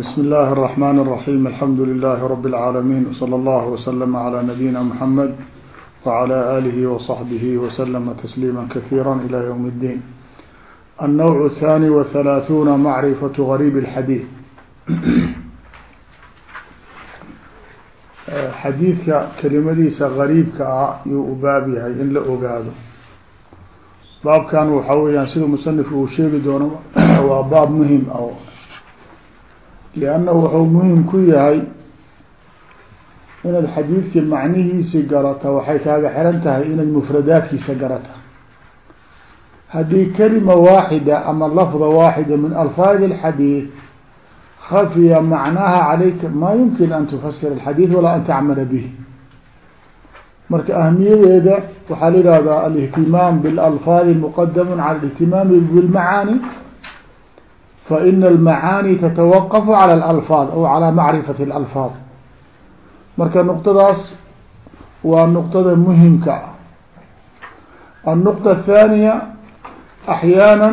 بسم الله الرحمن الرحيم الحمد لله رب العالمين وصلى الله وسلم على نبينا محمد وعلى آله وصحبه وسلم تسليما كثيرا إلى يوم الدين النوع الثاني وثلاثون معرفة غريب الحديث xadiidka kelimadiisa gariibka ah yuu u baab yahay in la ogaado baabkan waxa weyaan sida musanif uu sheegi doono waa baab muhim ah liannahu wuxuu muhiim ku yahay inaad xadiidkii macnihiisi garata waxay kaaga xiran tahay inaad mufradaadkiisa garata haddii kelima waaxida ama lafda waaxida min alfaadi alxadiid khafiya macnaha calayka maa yumkin an tufasir alxadiid walaa an tacmala bihi marka ahmiyadeeda waxaa la yihahdaa alihtimaam bilalfaadi muqadamu cala alihtimaami bilmacaani fain almacaani tatawaqafu cala alalfaad aw calaa macrifati alalfaad marka nuqtadaas waa nuqtada muhimka ah annuqta athaaniya axyaana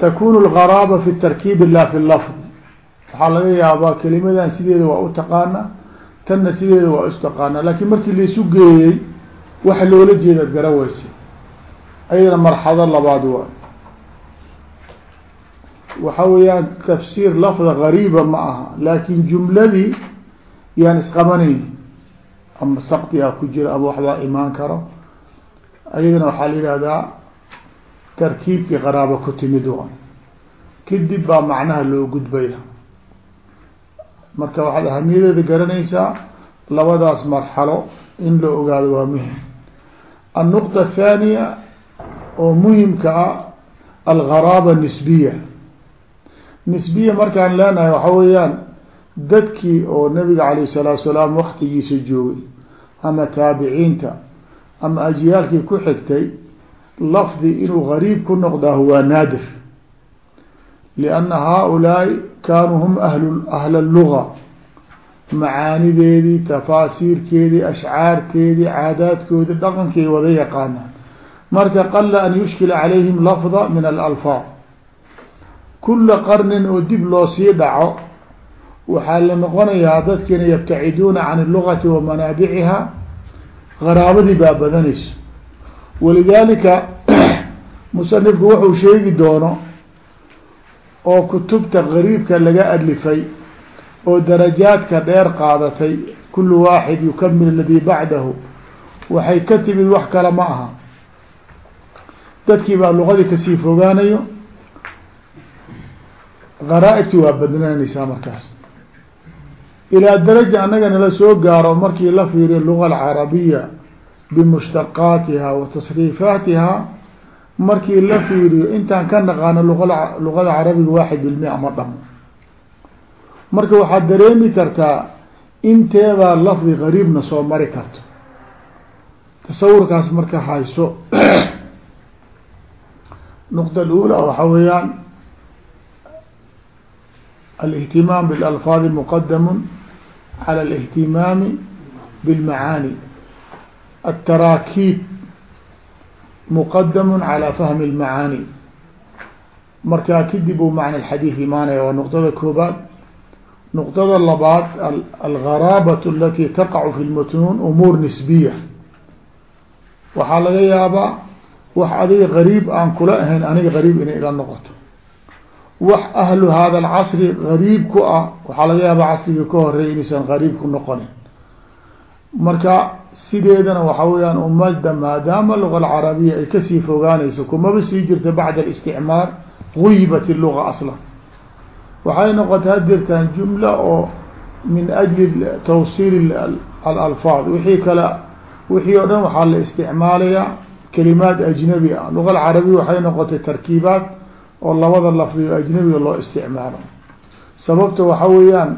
takunu algaraaba fi tarkiib la fi lafd waxaa laga yaabaa kelimadan sideeda waa u taqaana tanna sideeda waa istaqaana laakiin markii laisu geeyey waxa loola jeeda ad gara weyse ayadana marxado labaad waa waxa weeyaan tafsiir lafda gariiba ma aha laakin jumladii yaan isqabanayn. Ama saktigaa ku jira ama waxbaa imaan karo. Ayadana waxaa la yihahdaa tarkiibkii qaraabo ku timid wa kadib baa macnaha loo gudbaya. Marka waxaad ahamiyadeeda garanaysaa labadaas marxalo in la ogaado waa muhiim annuqta athaaniya oo muhimka ah algaraaba nisbiya nisbiya markaan leenahay waxa weeyaan dadkii oo nabiga alayh salaatu salaam waktigiisa joogay ama taabiciinta ama ajyaalkii ku xigtay lafdi inuu gariib ku noqdaa waa naadir. Lianna haaulaai kaanuu hum ahlu ahla luga macaanideedii tafaasiirkeedii ashcaarteedii caadaadkoodii dhaqankay wada yaqaanaan. Marka qala an yushkila calayhim lafda min alalfaad kula qarnin oo dib loo sii dhaco waxaa la noqonayaa dadkiina yabtaciduuna can illugati wa manaabiciha qaraabadii baa badanayso walidaalika musanifku wuxuu sheegi doono oo kutubta gariibka laga alifay oo darajaadka dheer qaadatay kulu waaxid yukamil aladii bacdahu waxay ka timid wax kale ma aha dadkii baa luqadii ka sii fogaanayo garaaibti waa badnaanaysaa markaas. Ilaa daraja annaga nala soo gaaro markii la fiiriyo luga alcarabiya bimushtaqaatiha wa tasriifaatiha markii la fiiriyo intaan ka naqaano luga luqada carabiga waaxid bilmia ma dhamo. Marka waxaad dareemi kartaa inteebaa lafdi gariibna soo mari karto. Tasawurkaas marka hayso. Nuqta alula waxa weeyaan الاهتimaam bاlalfaadi mqadam calى الاهtimaami bاlmacaani الtaraakiib mqadam calى fahmi اlmacaani markaa kadib uu macna xadiid imaanaya waa nuqdada koobaad nuqdada labaad algaraabaة alati taqacu fi lmatnuun umuur nisbiya waxaa laga yaabaa wax adiga gariib aan kula ahayn aniga gariib inay ila noqoto wax ahlu hada alcasri gariib ku ah waxaa laga yaaba casrigii ka horeey inaysan gariib ku noqonin. Marka sideedana waxa weyaan umada maadaama luga alcarabiya ay ka sii fogaanayso kumaba sii jirta bacda alisticmaar guyibat luga aslan. Waxay noqotay hadirtaan jumla oo min ajli tawsiil alalfaad. Wixii kale wixii o dhan waxaa la isticmaalayaa kalimaad ajnabi ah. Luga alcarabiya waxay noqotay tarkiibaat oo labada lafdigo ajnabiga loo isticmaalo sababta waxa weeyaan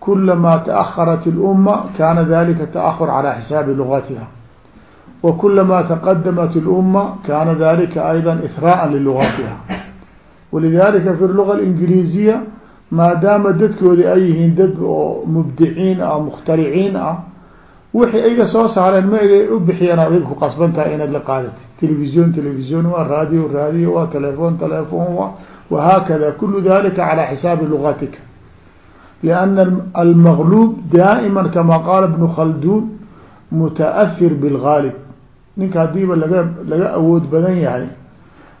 kulamaa taأharat اlأuma kana dalika taأhur calى xisaabi lugatiha wa kulamaa taqadamat اlأuma kana dalika ayda ihraءa lilugatiha walidalika fi luga اingiliiziya maadaama dadkoodi ay yihiin dad oo mubdiciin ah mukhtariciin ah wixii ayga soo saareen maeg u bixiyeen adig ku qasbantahay inaad la qaadata telefisyon telefisyon waa radio radio waa telefoon telefoon waa wahaakada kullu dalika calaa xisaabi lugatika lianna almagluub daa'ima kama qaala bnu khaldun mutaafir bilgaalib ninka hadiiba laga laga awood badan yahay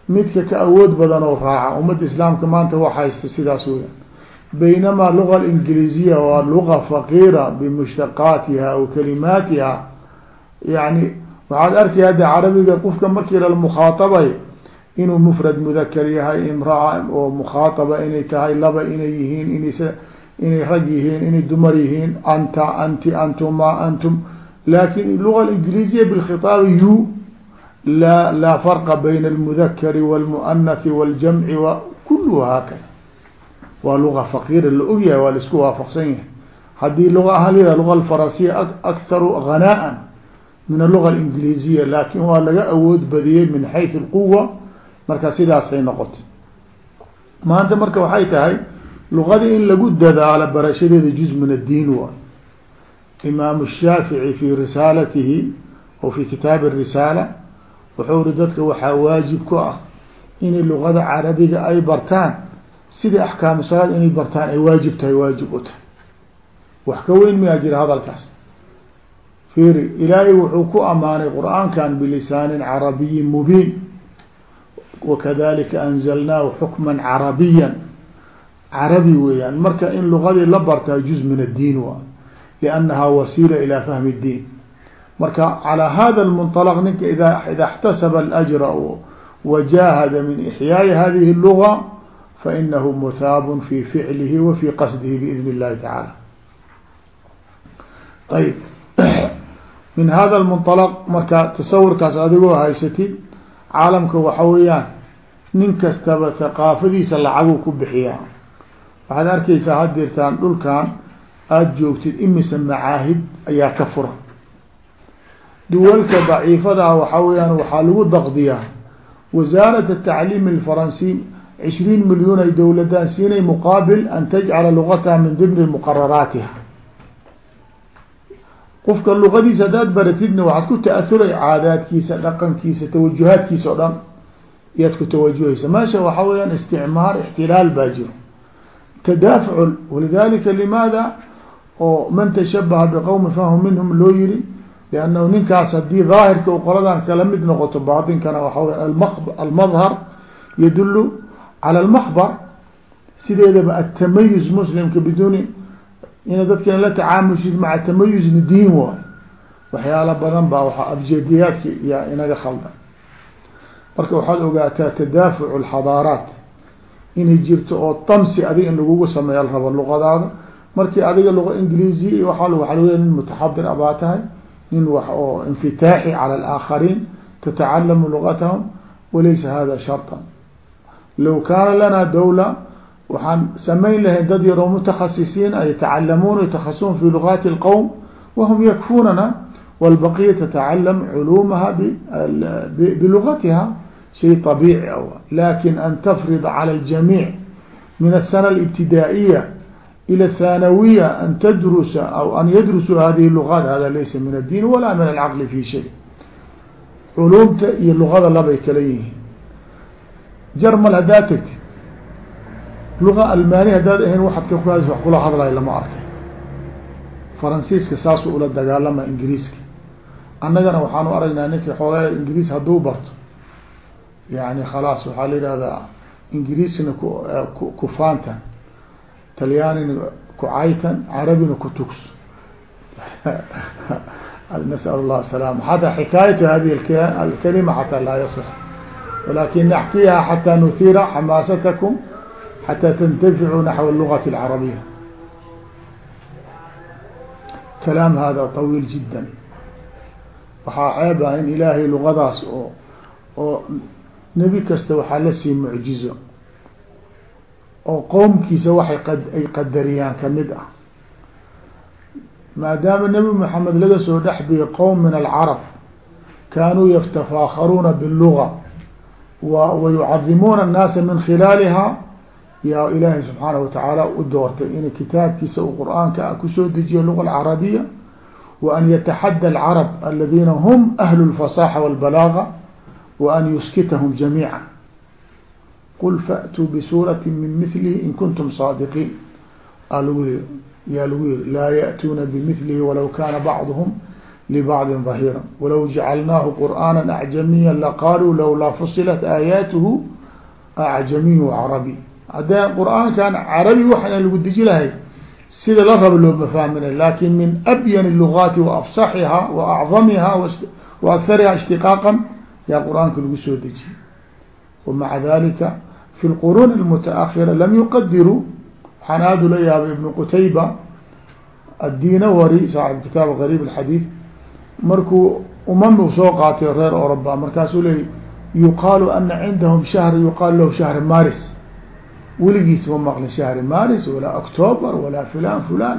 midka ka awood badan oo raaca ummadda islaamka maanta wax haysta sidaas weya baynamaa luga ingiliiziya waa luga faqiira bimushtaqaatiha wa kalimaatiha yani waxaad arkay hadda carabiga qofka markii la mukhaaabay inuu mufrad mudakar yahay imraa oo mukhaataba inay tahay laba inay yihiin inaysa inay rag yihiin inay dumar yihiin anta anti antuma antum laakiin luga ingiliiziya bilkhiaabi u la laa farqa bayna almudakari walmuanasi waljamci wa kuluhu haakada waa luga faqiira la ogyahay waa la isku waafaqsan yahay. Haddii luga ahaa laa luga alfaransiya aktaru hanaa min aluga alingiliiziya laakin waa laga awood badiyey min xayt alquwa marka sidaasay noqotay. Maanta marka waxay tahay luqada in lagu dadaalo barashadeeda juz min addiin waay imaam shaafici fi risaalatihi o fi kitaabi risaala wuxuu uri dadka waxaa waajib ku ah inay lugada carabiga ay bartaan sidii axkaamu salaad inay bartaan ay waajib tahay waajib u tahay wax ka weyn miyaa jira hadalkaas fiiri ilaahay wuxuu ku amaanay qur-aankan bilisaanin carabiyin mubiin wakadalika anzalnaahu xukma carabiya carabi weeyaan marka in lugadii la bartaa juz min addiin wa liannaha wasiila ila fahmi اdiin marka calى hada اlmunطalq ninka ida ida اxtasaba اlأjra wajahada min ixyaai hadihi اluga fainahu muhaab fi ficlihi wa fi qasdihi biidn اllahi tacaala ayb min hada اlmunطalq marka tasawurkaas adigoo haysatid caalamka waxa weeyaan nin kastaba thaqaafadiisa lacaguu ku bixiyaa waxaad arkeysaa hadirtaan dhulkan aada joogtid imise macaahid ayaa ka fura duwalka daciifada ah waxaa weyaan waxaa lagu daqdiyaa wasaarat atacliim alfaransi cishriin milyuun ay dowladaan siinay muqaabil an tajcala lugataha min dimni muqararaatiha qofka luqadiisa haddaad baratidna waxaad ku ta-ahuray caadaadkiisa dhaqankiisa tawajuhaadkiisa o dhan iyaad ku tawajuhaysa meesha waxaa weyaan isticmaar ixtilaal baa jiro tadaafuc walidalika limaada oo man tashabaha biqowmi fahu minhum loo yiri liannahu ninkaas haddii daahirka u qoladan kala mid cala almakbar sideedaba atamayuz muslimka biduuni ina dadkina la tacaamushid maca tamayuzni diin waay waxyaala badan baa waa abjadiyaadka yaa inaga khaldan marka waxaad ogaataa tadaafuc lxadaaraat inay jirto oo tamsi adiga in lagugu sameeya rabo luqadaada markii adiga luqa ingiliisiya waa waa lg nin mutaxadir abaa tahay nin wax oo infitaaxi cala alaakhariin tatacalamu lugatahum walaysa hada sharطa low kaana lana dawla waxaan samayn lahayn dad yaroo mutakhasisiin ay yatacalamuuna yatakhasuun fi lugaati اlqowm wahum yakfunana wاlbaqiya tatacalam culuumaha bilugatiha shay طabiici a lakin an tafrid calى اljamiiع min الsana اlاbtidaaئiya ilى الthanawiya an tdrusa aw an yadrusuu hadihi lugaat hada laysa min الdiin wala min alcaqli fi shay culumta iyo lugada labay kala yihiin jarmal haddaa tagtid luga almaani haddaad ahayn waxaad ka kuhadis wax kula hadlayo lama arkay faransiiska saasuu ula dagaalama ingiriiska annagana waxaanu aragnaa ninka xoogaa ingiriis hadduu barto yani khalaas waxaa la yihahdaa ingiriisina ku kufaantan talyaanina kucaytan carabina kutugs nasal اllah salaam xataa xikaayatu hadi alkalima xataa laa ولكن نحكيها حتى نثير حماستكم حتى تنتفعوا نحو اللغة العربية كلام هذا طويل جدا waxaa ceeb ah in ilaahay luqadaas oo oo nebi kasta waxaa la sii mucjizo oo qowmkiisa waxay ay qadariyaan kamid ah maadaama nebi maxamed laga soo dhexbiyay qowm min alcarab kaanuu yatafaakaruuna biاlluga wa wayucadimuuna annaasa min khilaaliha yaa ilaahay subxaanaه watacaala u doortay in kitaabkiisa uu qur-aanka kusoo dejiyo luga alcarabiya وأn yتxadى الcرب الذيna hm أهل الفصاحة والبلاغة وأn يskitهم جaميعا qul fa'tuu bisuurati min milihi in kuntum saadiqiin aa lagu yaa lagu yiri laa ya'tuuna bimilihi walaw kaana bacduhum libacdin ظahira walaw jacalnaahu qur'aana acjamiya laqaaluu lawlaa fusilat aayaatuhu acjamiy carabi haddee qur'aankan carabi waxana lagu deji lahay sida la rabo looma fahminay laakiin min abyan lugaati waafsaxiha wa acdamiha wa akhariha ishtiqaaqan yaa qur'aanka lagu soo dejiyey wamaca dalika fi lquruun اlmutaahira lam yuqadiruu waxaan aada ula yaabay ibnu qutayba addinawari saaxib kitaab gariib alxadiid markuu umam soo qaatay reer oroba markaasuu leey yuqaalu ana cindahum shahr yuqaalu lahu shahri maris weligiis ma maqlin shahri maris walaa october walaa fulan fulan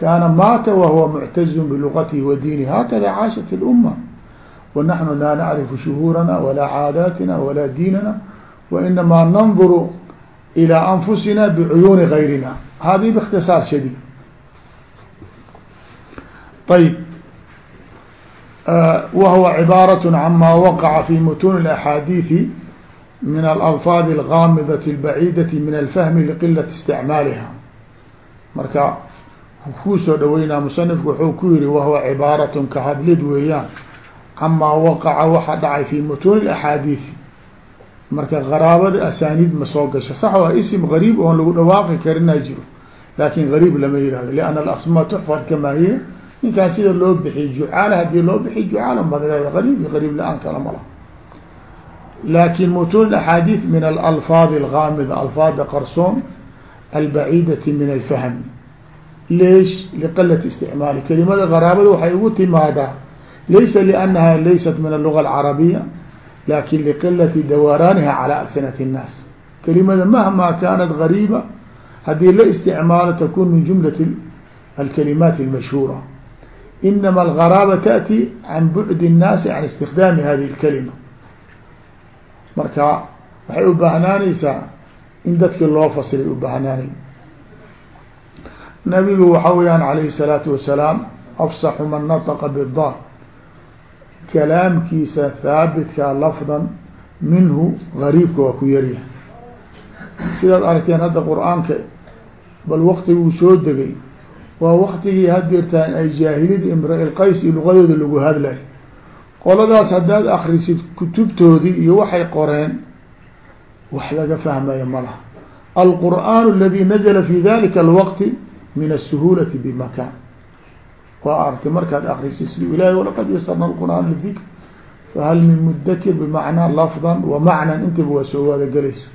kaana maata wahuwa muctazun bilugatihi wa diinihi hakada caashat اluma wanaxnu laa nacrifu shuhuurana walaa caadaatina walaa diinana wainamaa nanduru ilى anfusina bicuyuuni gayrina hadihi bاkhtisaar shadيid ayb whuw cibaaraة cama waqaca fi mutuun اأxaadiiثi min alalfaad اlgaamidaة اlbaciidaة min alfahmi liqilat isticmaaliha marka kuu soo dhaweynaa musanifku wuxuu ku yihi wahuwa cibaaraة ka hadlid weeyaan camaa waqaca waxa dhacay fi mutuun اaxaadiiثi marka garaabada asaaniid ma soo gasho sax waa ism gariib oon lagu dhawaaqi karinaa jiro lakin gariib lama yihahdo لأn alasmaa tuxfad kama hiya ninkaan sida loo bixiy jucaala haddii loo bixiy jucaala magaleeda qariib iyo qariib la'aan kala ma laha laakin mutuun axaadiid min alalfaad algaamida alfaada qarsoon albaciidati min alfahm. Leesh liqalati isticmaali. Kelimada qaraabada waxay ugu timaadaa laysa liannaha laysat min alluga alcarabiya laakin liqilati dawaaraaniha cala alsinati اnnaas kelimada mahma kaanat gariiba haddii la isticmaalo takun min jumlati alkalimaat almashhuura inama algaraaba taأti can bucdi الnaasi can istikdaami hadihi اlkalima marka waxay u baahnaanaysaa in dadkii loo fasiray u baahnaanay nabigu waxa weyaan alayhi الsalaatu wasalaam afsaxu man naطqa bالdar kalaamkiisa haabitka lafdan minhu gariibka waa ku yaryahay sidaad aragteen hadda qur-aanka bal waktiguu soo degay waa waktigii hadeertaan ay jaahilid imra-ilqays iyo luqadooda lagu hadlay. Qoladaas haddaad akrisid kutubtoodii iyo waxay qoreen wax laga fahmayo ma laha. Alqur'aan aladi nazla fi dalika alwaqti min asuhulati bimakan waa aragtay markaad akrisid sidu ilahi walaqad yasarna alqur'aan lidikr fahal min mudakir bimacnaa lafdan wa macnan. Intaba waa soo waadagelaysa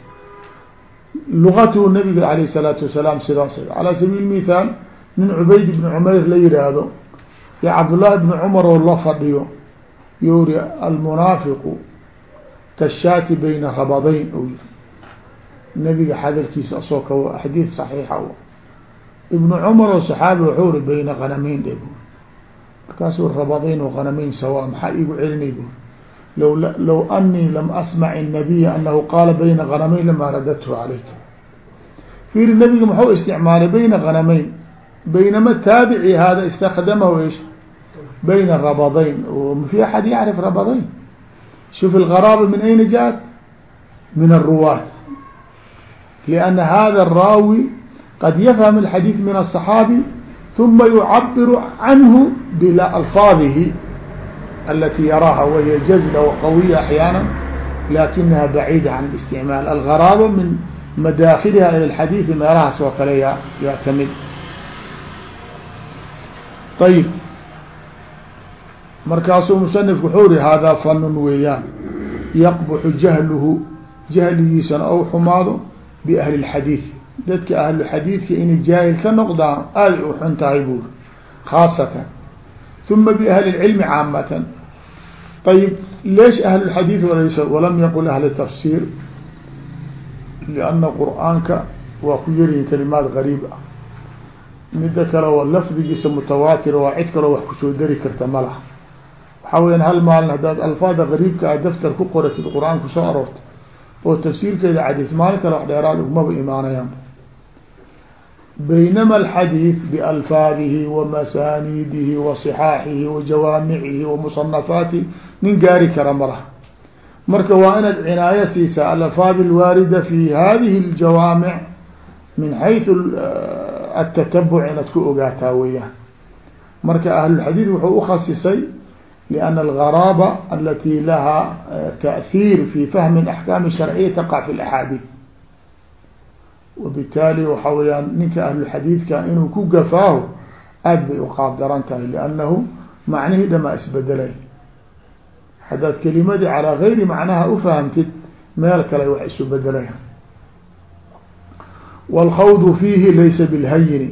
luqatuhu nabiga alayh الsalaatu wasalaam sidaas. Calaa sabiil mithaal nin cubayd ibni cumayr la yihaahdo yo cabdullaahi bni cumar oo la fadhiyo yuri almunaafiqu kashaati bayna rabadayn o yiri. Nabiga xadalkiisa asoo ka xadiid saxiixa ibnu cumar oo saxaabi wuxuu ri bayna qanameyn dhe bu markaasuu rabadayn o qanameyn sawa maxaa iigu celinay bu law law anii lam asmac الnabiya anahu qaala bayna qanameyn lama radadtu calayka fiiri nabiga muxuu isticmaalay bayna qanameyn baynama taabici hada istakdamahu ish bayna rabadayn fi axad yacrif rabadayn shuf الغراabة min ayna jaءat min الruwaat لأn hada الraawi qad yfhm الxadيiث min الصحaabi ثuma yucabir canhu balfaadihi alati yaraaha wahiy jazla وqawiya أحyaana lakinaha bacيida can الاsticmaal alغaraabة min madaakiliha ilى الxadiiثi meelahaas oo kale ya yaa kamid ayib markaasuu musanifku wuxuu ri haadaa fanun weeyaan yaqbuxu jahluhu jahligiisana ou xumaado biahli اlxadiid dadka ahluxadiidka inay jaahil ka noqdaan aaday u xun tahay buuri khaasatan uma biahli اlcilmi caamatan ayib leesh ahlulxadiid walaysa walam yaqul ahli tafsiir lianna qur'aanka waa ku yaryihin kalimaad gariib ah mida kale oo lafdigiisa mutawaatir waa cid kaloo wax ku soo dari karta ma laha. Waxaa weyan hal maalin haddaad alfaada gariibka a daftar ku qoratid qur'aan ku soo aroorta oo tafsiirkeeda cadiis maalin kale wax dheeraad ugmaba imaanayaan. Baynama alxadiid bialfaadihi wa masaaniidihi wa musanafaatihi nin gaari kara ma marka waa inaad cinaayo siisa alafaad alwaarida fi hadihi aljawaamic min xayثu atatabuc inaad ku ogaataa weyaan marka ahlulxadiid wuxuu ukhasisay liana algaraaba alati lahaa taahiir fi fahmi axkaami sharciya taqac fi laxaadiid wabitaali waxa weyaan ninka ahlulxadiidka inuu ku gafaaho aad bay uqaab daran tahay liannahu macnihii dhamaa isbedelay haddaad kelimadii calaa gayri macnaha ufahamtid meel kale wax isu bedelaya والkhawض fiihi laysa bاlhayini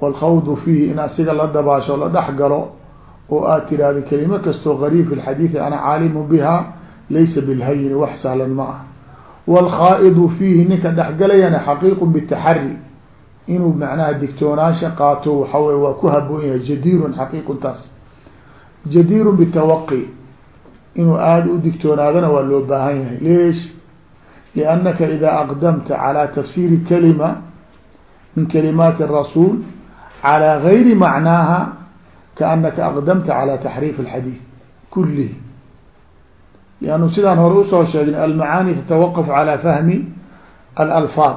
والkhawض fiihi in asiga la dabaasho la dhex galo oo aad tiraahdo kelimo kastoo gariib fi lxadiidi ana caalimu biha laysa bilhayini wax sahlan ma ah wاlkhaa'idu fiihi ninka dhexgalayana xaqiiqu bitaxari inuu macnaha digtoonaasha qaato waxa wey waa ku haboon yahay jadiirun xaqiiqun taas jadiirun bitawaqi inuu aada u digtoonaadana waa loo baahan yahay leesh liannaka idaa aqdamta calى tafsiiri kalima min kalimaati الrasuul calى gayri macnaaha kaanaka aqdamta calى taxriif اlxadiid kulihi liannu sidaan hore usoo sheegnay almacaani tatawaqaf calى fahmi alalfaad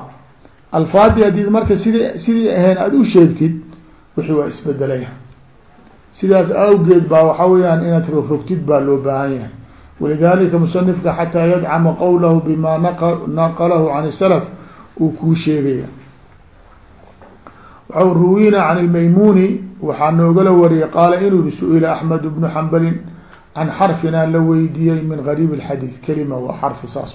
alfaadii haddii marka sid sidii ahayn aada u sheegtid wixii waa isbedelaya sidaas awgeed baa waxa weyaan inaad rogrogtid baa loo baahan yahay walidalika musanifka xataa yadcama qowlahu bima naqalahu can salaf uu kuu sheegaya w ruwina can lmaymuni waxaa noogala wariyay qaala inuu yihi su'ila axmed bnu xambalin can xarfinaa la weydiiyey min gariib اxadiid kelima waa xarfi saas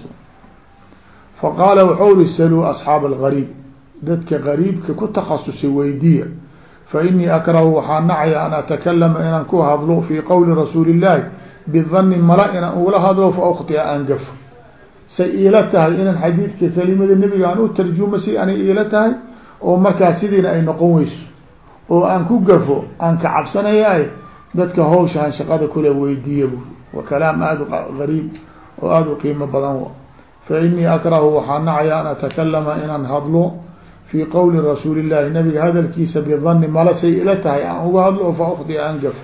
faqaala waxau ihi saluu asxaab algariib. Dadka gariibka ku takhasusay weydiya fainii akrahu waxaa nacaya an atakalama inaan ku hadlo fii qowli rasuuli اllahi bidani mala inaan ugula hadlo fa uktia aan gafo say iila tahay inaan xadiidka kelimada aan u tarjuma si anay iila tahay oo markaas sidiina ay noqon weyso. Oo aan ku gafo aan ka cabsanaya dadka hawshaan shaqada kule weydiiya bu wa kalaam aada gariib oo aada u qiimo badan fa inii akrahu waxaa nacaya an atakalama inaan hadlo fii qowli rasuuli llahi nabiga hadalkiisa bidani mala say ila tahay aan uga hadlo fa ukdi aan gafo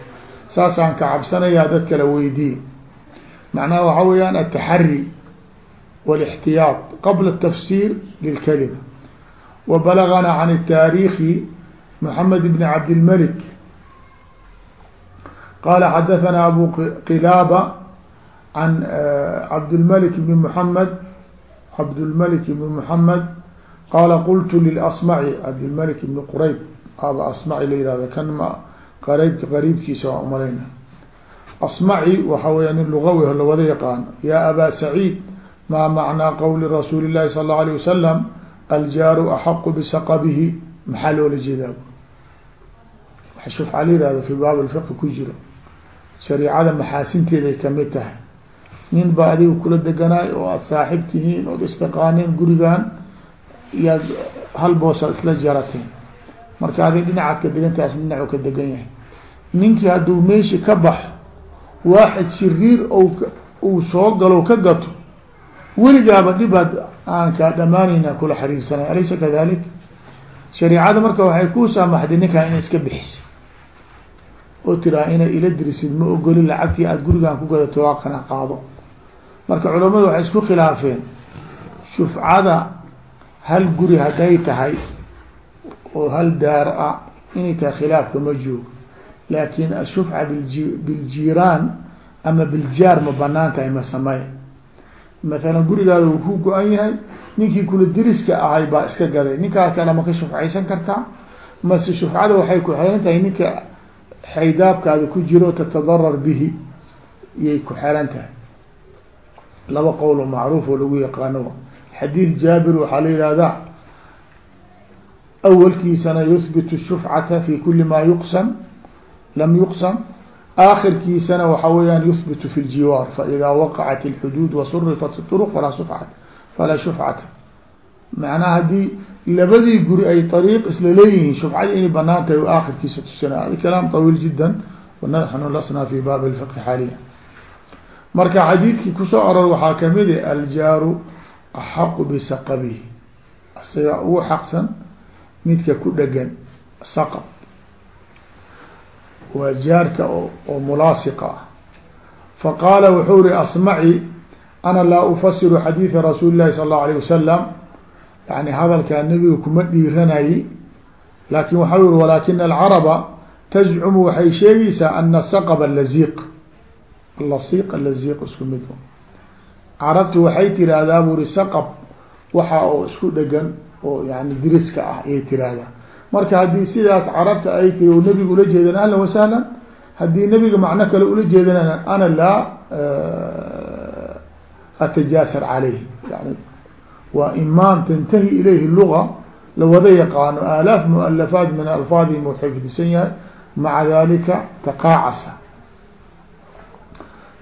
saasaan ka cabsanayaa dad kala weydiye macnaha waxaa weyaan ataxari walاxtiyaad qabla tafsir lilkalima. Wa balaganaa can taariikhi moxamed bni cabdilmalik qaala xadahanaa abu qilaaba can cabdilmalik eh, bni muxamed cabdulmalik bni muxamed qaala qultu lilasmaci cabdilmalik bni qurayb aaba asmaci la yihahdo kan ma qariib qariibkiisa waa umalayna asmaci waxa weya nin lugawi lawada yaqaano yaa abaa saciid maa macnaa qawli rasuuli illahi sala allau alayh wasalam aljaaru axaqu bisaqabihi maxaa loola jeedaa shufca la yihahdo fi baab lfiqi ku jiro. Shariicada maxaasinteeday ka mid tahay. Nin baa adiga kula deganaay oo aada saaxib tihiin ood istaqaaneen gurigan yaad hal boosaa isla jarateen marka adig dhinacaad ka degantaas dhinacu ka degan yahay. Ninkii hadduu meeshi ka baxo waaxid shiriir uu soo galo ka gato weligaaba dhibaad aan kaa dhamaanayna kula xariirsanay alaysa kadalik? Shariicada marka waxay ku saamaxday ninkaan ina iska bixisa. Oo tiraa inay ila dirisid ma ogolin lacagtii aada gurigaan ku gadato waaqana qaado. Marka culamadu waxay isku khilaafeen shufcada hal guri hadday tahay oo hal daar ah tahay khilaafka ma joogo laakin ashufca bilji biljiiraan ama biljaar ma bannaan tahay ma samey masalan gurigaada uu ku go-an yahay ninkii kula diriska ahay baa iska gaday ninkaas kale ma ka shufcaysan kartaa mase shufcada waxay ku xelan tahay ninka xaydaabkaada ku jiro tatadarar bihi iyay ku xelan tahay laba qowl oo lagu yaqaano xadiid jaabir waxaa la yihahdaa awalkiisana yuhbitu shufcata fi kuli ma yuqsam lam yuqsam aakirkiisana waxa weyaan yuhbitu fi ljiwaar faida waqacat اlxuduud wasurifat اطruq falaa shufcat falaa shufcata macnaha haddii labadii guri ay ariiq isla leeyihiin shufcada inay banaan tahay aakirkiisa tusina hada kalaam طawiil jida wanaxnu lasnaa fi baab اlfiqhi xaaliya marka xadiidkii kusoo oror waxaa kamid a aljaaru axaqu bisaqabihi isaga ugu xaqsan midka ku dhegan saqab. Waa jaarka oo mulaasiqa ah. Faqaala wuxuu ri asmaci ana laa ufasiru xadiida rasuuli lahi sal allau alayh wasalam yani hadalkaa nebiga kuma dhiiranayi. Laakin waxau yihi walaakina alcaraba tazcumu waxay sheegaysaa ana saqba laziiq. Lasiq laziiq isku mid carabtu waxay tiraahdaa buri saqab waxa oo isku dhegan oo yani diriska ah ayay tiraahdaa marka haddii sidaas carabta ay tiri o nebiga ula jeedan ahlan wasahlan haddii nebiga macno kale ula jeedan ana laa atajaasar caleyh yani waa imaam tantahi ilayhi luga lawada yaqaano aalaaf mualafaat min alfaadihim u xifdisan yahay maca dalika taqaacasa.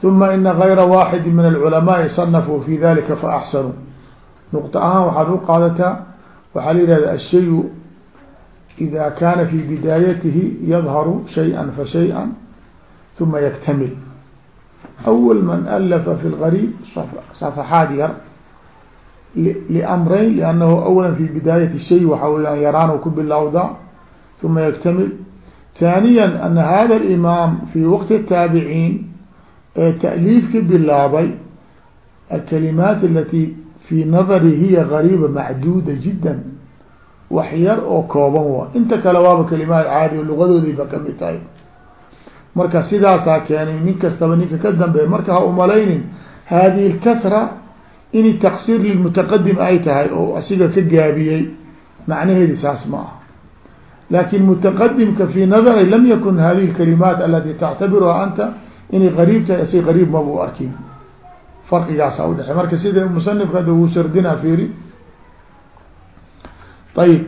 Uma ina gayra waaxidi min alculamaai sanafuu fi dalika faaxsanuu nuqta ahaan waxaad u qaadataa waxaa la yihahda ashayu ida kaana fi bidaayatihi yadharu shayئa fa shayئa uma yaktamil awal man alafa fi lgariib safaxaad yar liamrayn liannahu awala fi bidaayati shay waxaa weyaan yaraanu ku bilowda uma yaktamil ثaaniya ana hada اlimaam fi waqti الtaabiciin ee ta'liifki bilaabay alkalimaat alati fi nadari hiya gariiba macduuda jidda wax yar oo kooban waa. Inta kale waaba kalimaad caadi o lugadoodiiba ka mid tahay. Marka sidaasaa keenay nin kastaba ninka ka dambeeya marka ha umalaynin hadihi اlkasra in taqsir lilmutaqadim ay tahay oo asiga ka gaabiyey macnaheedi saas ma ah laakiin mutaqadimka fi nadari lam yakun hadihi اkalimaat alati tactabiruha anta inay qariib tahay asi qariib mabu arkin farqigaasa udhexey marka sida musanifka ada wuu sardina fiiri. Ayb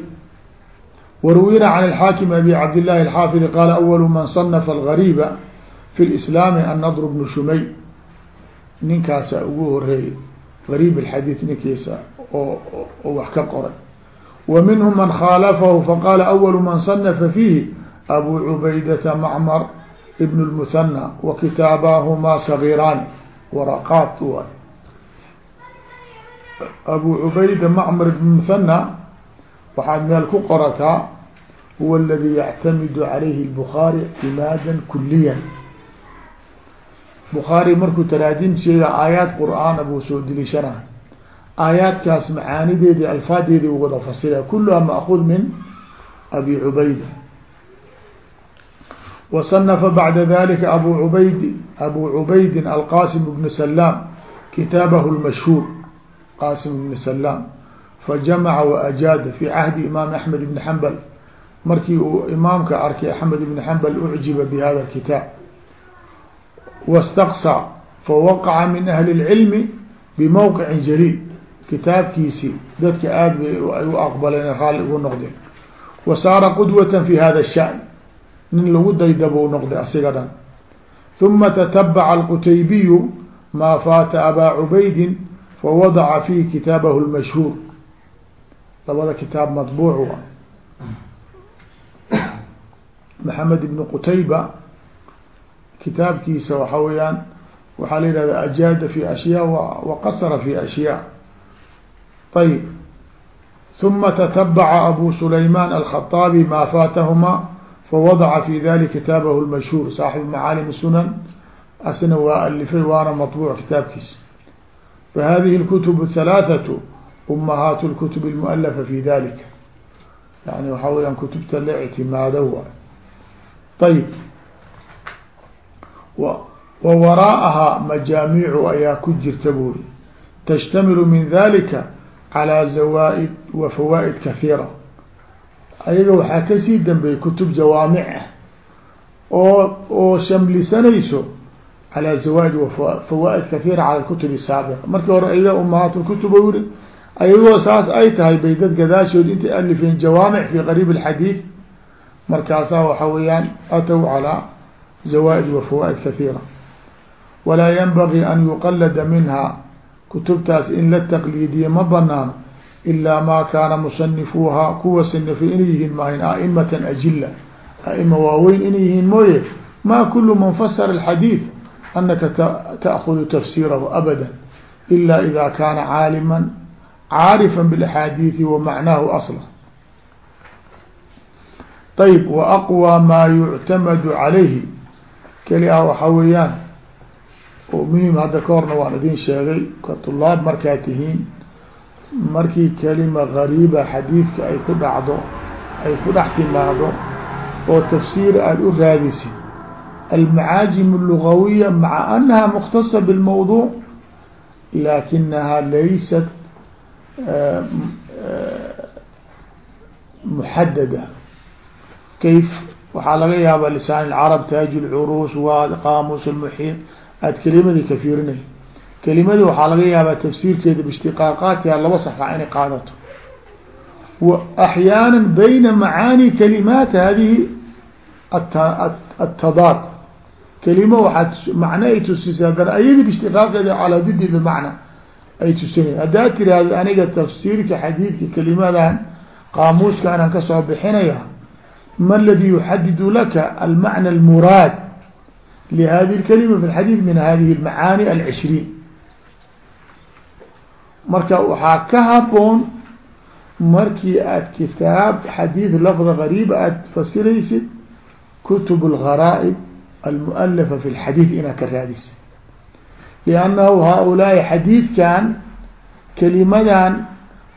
waruwina can alxaakim abi cabdillahi alxaafidi qaala awalu man sanafa algariiba fi lislaami annadr bnu shumay. Ninkaasa ugu horeeyey gariib alxadiid ninkiisa oo oo wax ka qoray. Wa minhum man khaalafahu faqaala awalu man sanafa fiihi abu cubaydata macmar ibn lmuhana wa kitaabahumaa sagiiraani waraqaat waay abu cubayda macmar ibn muhana waxaad meel ku qorataa huwa aladi yactamidu calayhi lbukhaari ictimaadan kuliyan bukhaari markuu taraajim sheega aayaad qur'aana buu soo dilishana. Aayaadkaas macaanideedi alfaadeedi wada fasira kuluha maakud min abi cubayda وصنف بعد ذلك أبو عبيد أبو عبيد القاسم بن سلام كتابه المشهور قاسم بن سلام فجمع وأجاد في عهد إمام أحمد بن حنبل markii uu imaamka arkay أحmed بن حنبل أعجب بhذا الكتاab واstقصى فوقع من أهل العلم بموقع جليل kitaabkiisi dadka aad bay ay u aqbaleen raali ugu noqdeen وصاaر qدوة في hذا الشأن nin lagu daydabou noqday asiga dhan. Uma tatabaca alqutaybiyu maa faata abaa cubaydin fawadaca fiihi kitaabahu lmashhuur labada kitaab madbuuc a maxamed ibnu qutayba kitaabkiisa waxa weeyaan waxaa la yihahda ajaada fi ashyaa wa qasara fi ashyaa. Ayb uma tatabaca abu sulayman alkhaaabi maa faatahuma fawadaca fi dalik kitaabahu اlmashhuur saaxibu macaalim sunan asna waa alifay waana maطbuuc kitaabkiisa fahadihi اlkutub الhalaaثaةu umahaat اlkutub اlmualafa fi dalika yani waxaa weyaan kutubta la ictimaado waay ayb wa waraa'aha majaamiicu ayaa ku jirta buuri tashtamilu min dalika calى zawaaid wa fawaa'id kahiira ayaga waxaa ka sii dambeeyay kutub jawaamic ah oo oo shamlisanayso calaa zawaaji wafawaaid kahiira cala alkutub asaabiqa markii hore ayaga umahaat lkutuba wuri ayagoo saas ay tahay bay dad gadaashood intay alifeen jawaamic fi qariib alxadiid. Markaasaa waxa weeyaan atow calaa zawaaid wafawaaid kahiira walaa yanbagii an yuqalada minha kutubtaas in la taqliidiye ma banaano ilaa ma kaana musanifuuhaa kuwa sanifay inay yihiin maahin aimatan ajila aima waaweyn inay yihiin mooye ma kulu man fasara alxadiid anaka ta'kudu tafsiirahu abada ila ida kaana caaliman caarifa bilaxaadiidi wa macnaahu asla ayb wa aqwى ma yuctamadu calayhi keli ah waxaa weeyaan oo muhiim hadda ka horna waan idin sheegay ka tulaab markaa tihiin markii kelima gariiba xadiidka ay ku dhacdo ay ku dhex timaado oo tafsiir aada u raadisid almacaajim allugawiya maca anaha mukhtasa bilmawduuc lakinaha laysat muxadada kayf waxaa laga yaabaa lisaan اlcarab taaj lcuruus waa qaamuus lmuxiiط aad kelimadii ka fiirinay kelimada waxaa laga yaabaa tafsiirkeeda bishtiqaaqaatiha laba saxa inay qaadato. معاني axyaana bayna macaani kalimaat hadihi atadaad kelimo waxaad macno ay tusisaa gar ayadi bishtiqaaqeeda calaa didi bimacna ay tusinay haddaad tiraahdo aniga tafsiirka xadiidka kelimadan qaamuuska anaan ka soo bixinaya ma aladi yuxadidu laka المعنى almuraad lihadi lkalima fi lxadiid min hadihi almacaani alcishriin marka waxaa ka haboon markii aada kitaab xadiid lafda gariib aada fasiraysid kutub اlgharaaib almualafa fi lxadiid inaad ka raadisa liannahu haaulaai xadiidkan kelimadan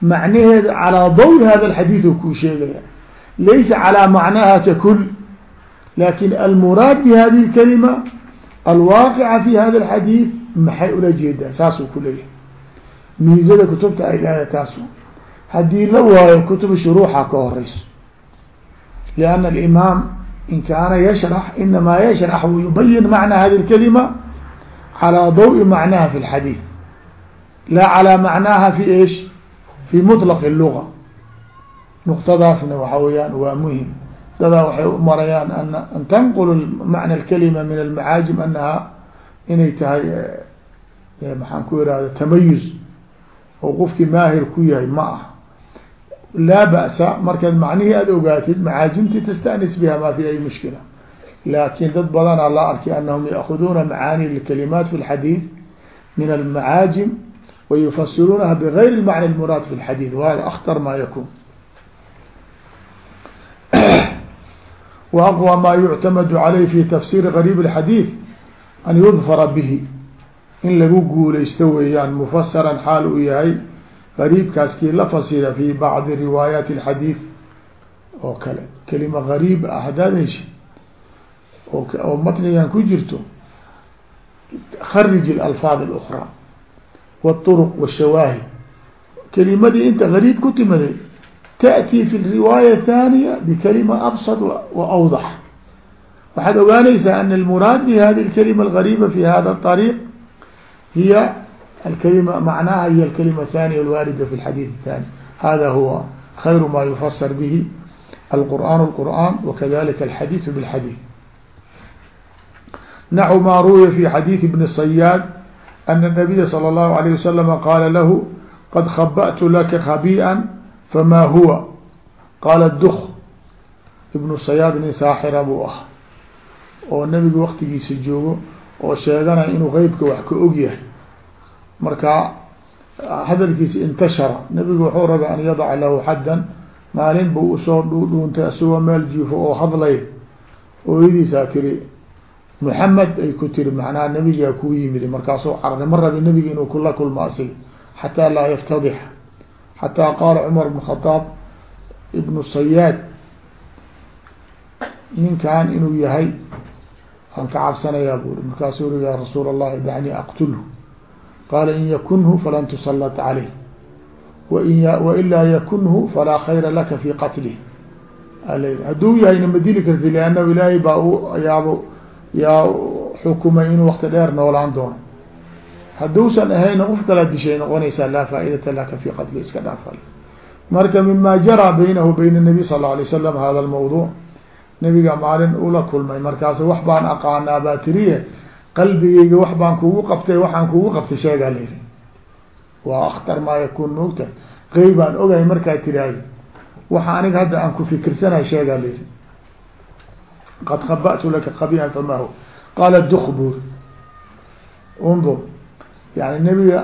macnaheeda calaa dawri hada alxadiid oo kuu sheegaya. Laysa calaa macnaha kakul laakiin almuraad bi hadi اlkalima alwaaqica fi hada alxadiid maxay ula jeedaan? Saasuu ku leeyahay miisada kutubta ay leedahay taasu. Haddii la waayo kutubu shuruuxa ka horeyso. Lianna alimaam in kaana yashrax inamaa yashrax wayubayin macnaa hadi lkalima calaa dawi macnaha fi lxadiid laa calaa macnaha fi ish fi mutlaq luga nuqtadaasna waxa weyaan waa muhiim dadaa waxay u marayaan an an tanqul macna alkalima min almacaajim anaha inay tahay eh, maxaan ku irahda tamayuz oo qofkii maahir ku yahay ma ah laa ba'sa markaad macnihii aada ogaatid macaajimtii tastanis biha maa fi ay mushkila. Laakin dad badanaa la arkay anahum yaakuduuna macaani lkalimaat fi lxadiid min almacaajim wayufasiruunaha bigayri lmacna almuraad fi lxadiid wahada akhtar maa yakun wa aqwa ma yuctamadu calayh fi tafsiri gariib اlxadiid an yudfara in lagu guulaysto weeyaan مfsرا xaal uu yahay غريibkaas kii la fasira في bعضi رiواaيaaت الحdيث oo kale kelima غريib ah hadaad heshi oo matnigan ku jirto خرج الألفاظ الأخرى والطرق والشhواahد kelimadii inta غريib ku timaday تأتي في الرواية الثانية بكلمة أبسط وأوضح waxaad ogaanaysaa أن المراad بhذه الكلمة الغريبة في هذا الطريق hiy alkalima macnaha hiy alkalima athaniya alwaarida fi lxadiid athani hada huwa khayru ma yufasar bihi alqur'an alqur'an wakadalika alxadiidu bilxadiid naxu ma ruwiya fi xadiidi ibni sayaad ana nabiya salى اllahu alayh wasalama qaala lahu qad khaba'tu laka khabi'an fama huwa qaala duk ibnu sayaad nin saaxira buu ah oo nabiga waktigiisa joogo oo sheeganaya inuu qeybka wax ka og yahay. Marka hadalkiisa intashara nebigu wuxuu rabay an yadaca lahu xaddan maalin buu u soo dhuuntay isagoo meel jiifo oo hadlay. Ooyadiisaa tiri muxamed ay ku tiri macnaha nebigaa kuu yimid. Markaasuu carray ma rabi nebiga inuu kula kulmo asig xataa laa yaftadixa xatىa qaala cmar bn khطaab ibnu sayaad ninkan inuu yahay waan ka cabsanayaa buri markaasuu uri ya rasuul الlahi dacnii aqtulhu. Qaala in yakunhu falan tusalat caleyh wailaa yakunhu falaa khayra laka fi qatlih hadduu yahayna ma dili karti lannahu ilaahay baa u yaabo yaa xukumay inuu wakti dheer noolaan doono. Hadduusan ahayna qof kala dishay noqonaysaa laa faaidata laka fi qatli iska dhaafal marka mima jaraa baynahu bayna nabiy sal la alay slam hada lmawduc nabiga maalin ula kulmay markaas wax baan aqaanaa baa tiriye qalbigeyga wax baan kugu qabtay waxaan kugu qabtay sheegaa la yihi waa akhtar maa yakun moogta qeyb baan ogahay markaa tiraahdi waxa aniga hadda aan ku fikirsanahay sheegaa la yihi qad khaba'tu laka qabihan fama hu qaala dukbur undur yani nebiga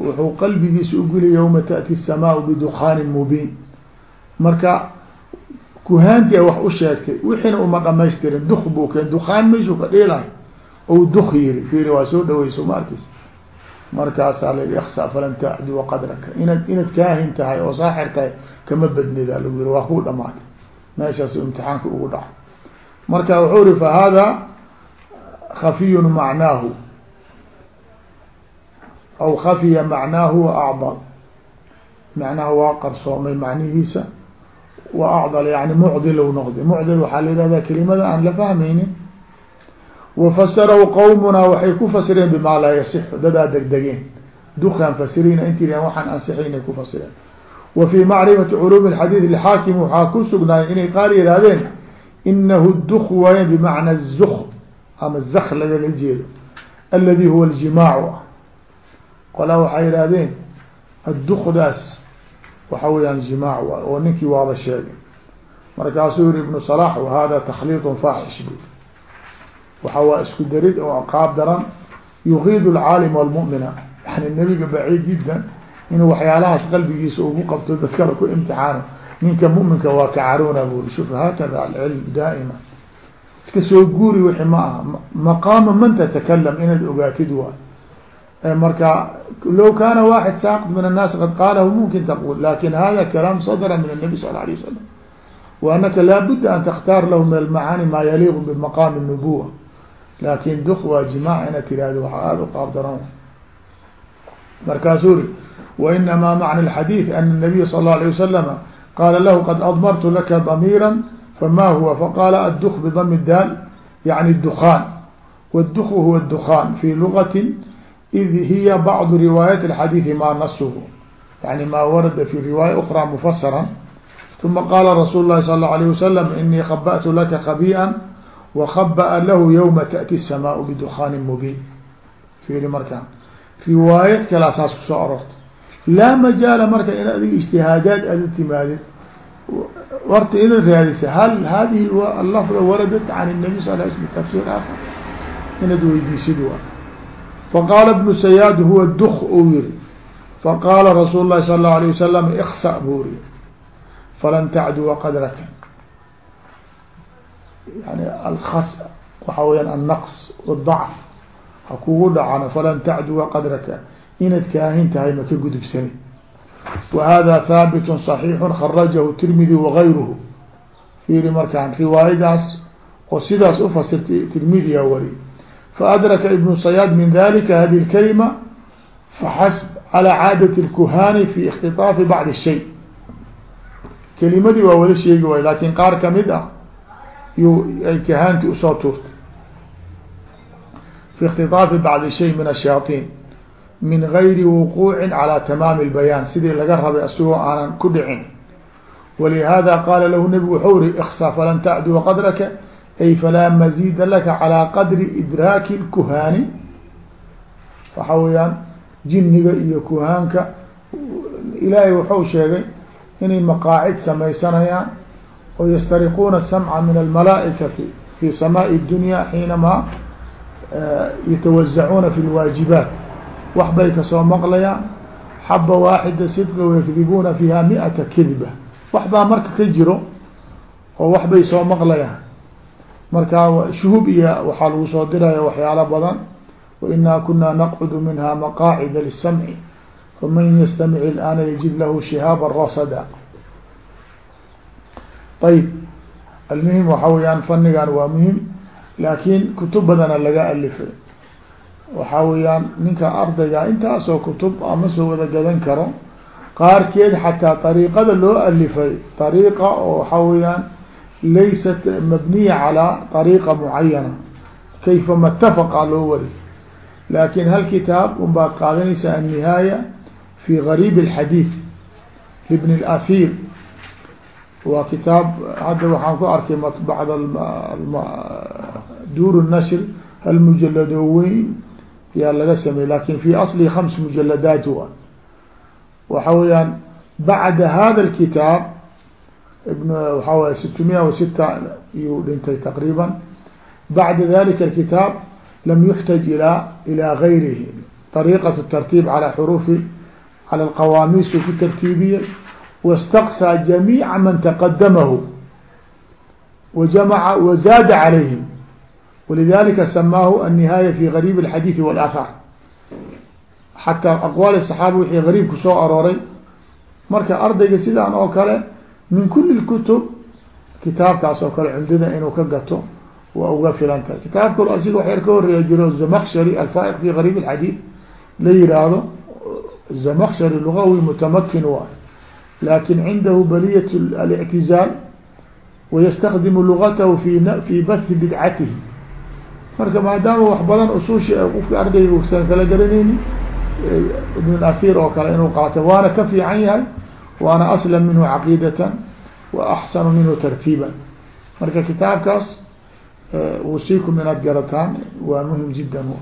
wuxuu qalbigiisa ugeli yawma taأti الsamaau bidukaanin mubiin marka kuhaantia wax u sheegtay wixiina uma dhamaystirin duk buu keen dukaan meeshuu ka dhiilahay ou duk yiri fiiri waa soo dhaweyso ma markaasaa la iksa falan tacduwa qadraka. Inaad inaad kaahin tahay oo saaxir tahay kama badnida lagu yiri waa kuu dhamaatay. Meeshaas imtixaanka ugu dhaca marka wuxuu iri fa hada khafiyun macnaahu. Aw khafiya macnaahu acdal macnaha waa qarsoomay macnihiisa acdal yani mucdil noqday mucdil waxaa la yihahdaa kelimada aan la fahmaynin wafasarahu qowmunaa waxay ku fasireen bima laa yasixu dadaa degdegeen dukaan fasiriina inti waxaan ansixaynay ku fasireen fii macrifati culuumi xadiid lxaakim waxaa ku sugnaayay inay qaar yihahdeen inahu duk waaya bimacna zuk ama zak lagala jeedo aladi huwa ah qolaa waxay yihahdeen addukdaas waxa weyaan jimaac oo ninkii waaba sheegay. Markaasuu yihi ibnu salax wahada takhliiطun faaxish bu waxa waa isku darid oo qaab daran yuqiid lcaalim wlmumina yani nebiga baciid jiddan inuu waxyaalahaas qalbigiisa ugu qabto dadkala ku imtixaano ninka muminka waa kacaruna buri shuf hakada alcilm daa'ima. Iska soo guuri wixi ma aha. Maqaama man tatakalam inaad ogaatid waay marka low kana waxid saaqط min الnaas qad qaalahu mumkin taqul lakin hada kalaam sadra min الnabi sal alيه wasalam wa anaka laa budda an takhtaar lahu min almacaani ma yaliiqu bimaqaami الnubuwa laakin duk waa jimaac inaad tirahdo waxa aada u qaab daran markaasuu ri wainamaa macna اxadiiث ana الnabiy sal اlه alيه wasalama qaala lahu qad admartu laka damiira fama huwa faqaala adduk bdami daal yani dukaan wاduk huwa dukaan fi lugati id hiya bacdu riwaayat اxadiiثi ma nasuhu yani ma warada fi riwaaya ukra mufasara uma qaala rasuul lahi sal اlه alيه wasalam inii khabأtu laka khabiئa wakhabأa lahu ywma taأti الsamaء bdukaanin mubiin fiiri markaa riwaayad kalaa saas kusoo arorta laa majaala marka in adiga ijtihaadaad aada timaadid warta inaad raadisa hal hadihi lafda waradat can الnabi sal l sl tafsir aakar inaad weydiisid wa faqaala bnu sayaad huwa duk uu yiri faqaala rasuul lahi sal اlahu alيه wasalam iksa buu ri falan tacduwa qadraka yani alkas waxa weyaan annaqs wاdacf ha kugu dhacano falan tacduwa qadraka inaad kaahin tahay maka gudubsani wa hada haabit صaxiixu kharajahu tirmidi wagayruhu fiiri markaan riwaayadaas oo sidaas ufasirtay tirmidiya wari faadraka ibnu sayaad min dalika hadihi اkalima faxasb calى caadaة اlkuhani fi اktiطaafi bacd الshay kelimadii waa wada sheegi waay lakin qaar kamid ah yu ay kahaanti usoo tuurtay fi اktiطaafi bacdi shay min الshayaaطin min gayri wuquuci calى tamaami اlbayaan sidii laga rabay asigoo aanan ku dhicin walihada qaala lahu nebigu waxau ri iksa falan tacduwa qadraka ay falaa maziida laka calaa qadri idraaki lkuhaani waxa weeyaan jinniga iyo kuhaanka ilaahay wuxuu sheegay inay maqaacid samaysanayaan oo yastariquuna samca min almalaa'ikati fi samaa'i اdunya xiinamaa yatawazacuuna fi lwaajibaat wax bay ka soo maqlayaan xaba waaxida sidqa wayakdibuuna fiiha mi-ata kidba waxbaa marka ka jiro oo wax bay soo maqlayaan marka shuhub iyo waxaa lagu soo diraya waxyaalo badan. Wainaa kunaa naqcudu minha maqaacida lisamci faman yastamic ilaana yajid lahu shihaaba rasada. Ayb almuhim waxa weyaan fanigan waa muhiim laakin kutub badana laga alifay waxa weeyaan ninka ardayga intaasoo kutub ama soo wada gadan karo qaarkeed xataa ariiqada loo alifay. Ariiqa oo waxa weeyaan laysat mabniya calaa ariiqa mucayana kayfa matafaqa loo wari laakin hal kitaab un baad qaadanaysa annihaaya fi gariib اlxadiid libn اlathir waa kitaab hadda waxaan ku arkay maطbacda duur الnashr hal mujalado weyn yaa laga sameeyey lakin fi asli khams mujaladaat wa waxa weeyaan bacda hada اkitaab ibn waxaa waay sita miya wa sita iyuu dhintay taqriiban bacda dalika alkitaab lam yuxtaj ilaa ilaa gayrihi ariiqat tartiib ala xurufi cala alqawaamiisuu ku tartiibiyey wastaqsaa jamiica man taqadamahu wajamaca wazaada calayhim walidalika samaahu annihaaya fi gariib alxadiidi walaahar xataa aqwaali saxaaba wixii gariib ku soo arooray marka ardayga sidaan oo kale min kuli kutub kitaabkaas oo kale cumdada inuu ka gato waa uga filan tahay kitaab kalo asiga wax yar ka horreeya jiro zamkshari alfaa'iq fi gariib alxadiid la yihaahdo zamkshari lugawi mutamakin waay. Lakin cindahu baliyat alictizaal wayastakdimu lugatahu fi bathi bidcatihi. Marka maadaama wax badan usushi qofka ardayga usan kala garanayni ibn asir oo kale inuu qaato waana ka fiican yahay waana aslam minhu caqiidatan wa axsanu minhu tartiiban marka kitaabkaas usiikum inaad garataan waa muhim jiddan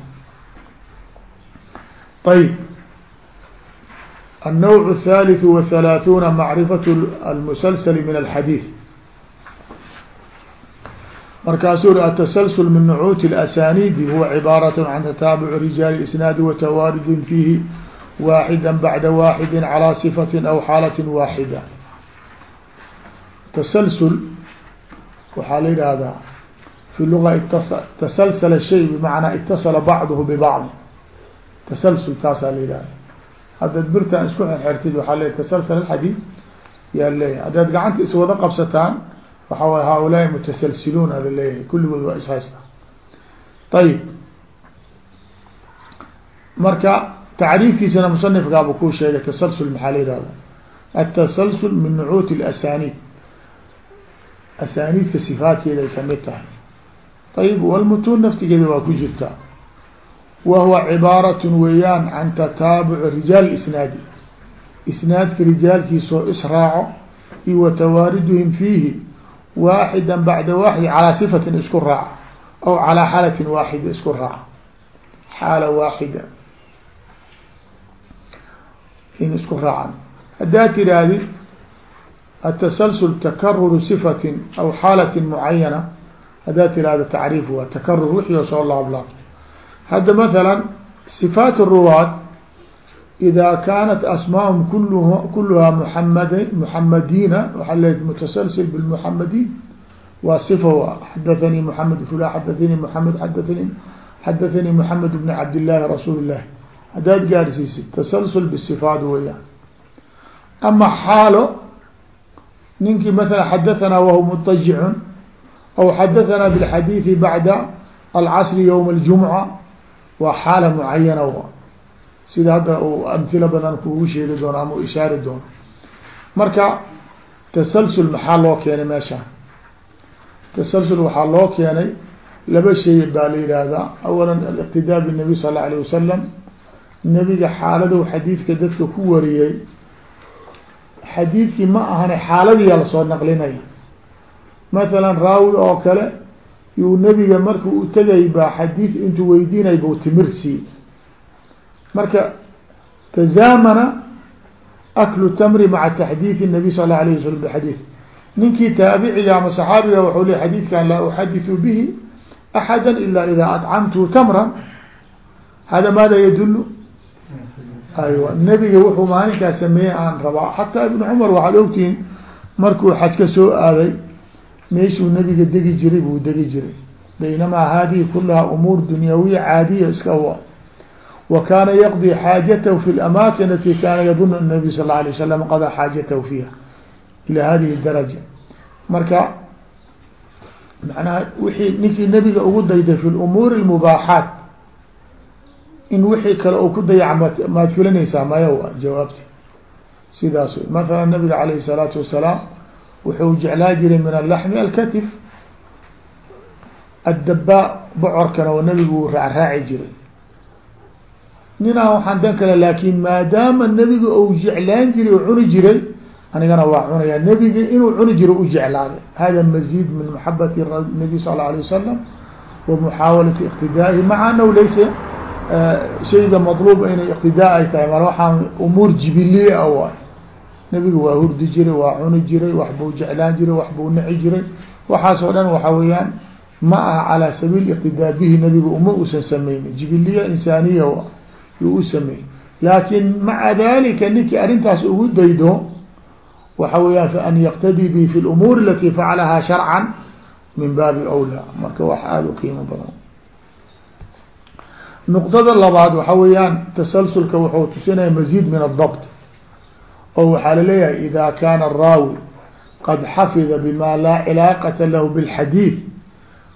ayb النوع الثالث وثلاثون معرفة المسلسل من الحديث markaasuu ri التسلسل من نعوت الأسانيد هو عبارة عن تتابع رجال الإسناad وتوارد فيه waaxida bacda waaxidi calaa sifatin aw xaalatin waaxida tasalsul waxaa la yidhaahdaa fi luga tasalsala shay bimacnaa itasala bacduhu bibacdi tasalsul taasaa la yihahda haddaad birtaan isku xerxertid waaa le tasalsal alxadiid yaa leeyahy haddaad gacanta iswada qabsataan waxaa way haaulaai mutasalsiluun ala leeyahay kulligood waa ishaysta ayib marka tacriifkiisana musanifkaaba kuu sheegay tasalsul maxaa la yihahda atasalsul min nucuut اlasaniid asaaniidka sifaadkeeda ay ka mid tahay. Ayib walmutuun naftigeeda waa ku jirtaa wa huwa cibaarat weeyaan can tataabuci rijaal isnaadi. Isnaadka rijaalkiisoo israaco iyo wa tawaariduhim fiihi waaxida bacda waaxid calaa sifatin isku raaca aw calaa xaalatin waaxida isku raaca in isku raacan. Haddaad tiraahdi atasalsul takaruru sifatin aw xaalatin mucayana haddaad tirahdo tacriif waa takarur wixii oo soo laablaab. Hadda mathala sifaat ruwaad ida kaanat asmaahum kul muxamadiina waxaa le mutasalsil bilmuxamadiin waa sifa xadathanii muxamed fulan xadathanii muxamed xadathanii xadathanii muxamed bni cabdillaahi rasuul illahi haddaad gaadhsiisid tasalsul bisifaat weeyaan. Ama xaalo ninkii matala xadahanaa wahuwa mutajicun aw xadahanaa bilxadiidi bacda alcasri ywma aljumca waa xaala mucayana sida hadda uu amhilo badan kugu sheegi doono ama u ishaari doono. Marka tasalsul maxaa loo keenay meeshaan tasalsul waxaa loo keenay laba shay baa la yihahdaa awalan aliqtidaa binabiy sal alla alayh wasalam nebiga xaaladu xadiidka dadka ku wariyey xadiidkii ma ahane xaaladiyaa lasoo naqlinaya mathalan raawi oo kale yuu nebiga marka u tegay baa xadiid intuu weydiinay bau timir sii marka tazaamana aklu tamri maca taxdiid الnabiy sal اla alayه waslm bxadiid ninkii taabiciga ama saxaabiga waxau le xadiidkan laa uxadiثu bihi axada ila ida adcamtu tamra hada maada yadulu aywa. Nebiga wuxuu maalinkaas sameeyey aan rabaa. Xataa ibnu cumar waxaad ogtihiin markuu xaj ka soo aaday meeshuu nebiga degi jiray buu degi jiray. Baynamaa haadihi kulaha umuur dunyawiya caadiya iska wa wa kaana yaqdii xaajatahu fi lamaakin alati kaana yadunu nabiyu sal la alay wasalam qadaa xaajatahu fiiha. Ila hadihi daraja. Marka macnaha wixii ninkii nebiga ugu dayday fi lumuuri in wixii kale uu ku dayac ma maad filanaysaa maya wa jawaabti sidaas wey mathala nabiga alayh الsalaatu wasalaam wuxuu jeclaa jiray min alaxmi alkatif addabaa bocorkana oo nabigu uu raacraaci jiray ninaa waxaan dan kale laakin maadaama nebiga uu jeclaan jiray oo cuni jiray anigana waa cunaya nebiga inuu cuni jiro u jeclaaday hada mazid min maxabati nabiy sal اla alay wasalam wa muxaawalati iqtidaa'ihi maca anahu laysa shayga maطluub inay iqtidaa ay tahay mar waxaan umuur jibiliya a waay nebiga waa hurdi jiray waa cuni jiray wax buu jeclaan jiray wax buu nici jiray. Waxaas oo dhan waxa weeyaan ma aha calaa sabiil iqtidaa bihi nebiga uma usan sameynin jibiliya insaaniya yuu u sameeyey. Laakin maca dalika ninkii arrintaas ugu daydo waxa weeyaan faan yaqtadii bi fi lumuur alati facalahaa sharcan min baabi awlaa. Marka wax aada u qiimo badan nuqdada labaad waxa weeyaan tasalsulka wuxuu tusinaya maziid min adabt oo waxaa la leeyahay ida kaana araawi qad xafida bima laa cilaaqata lahu bilxadiid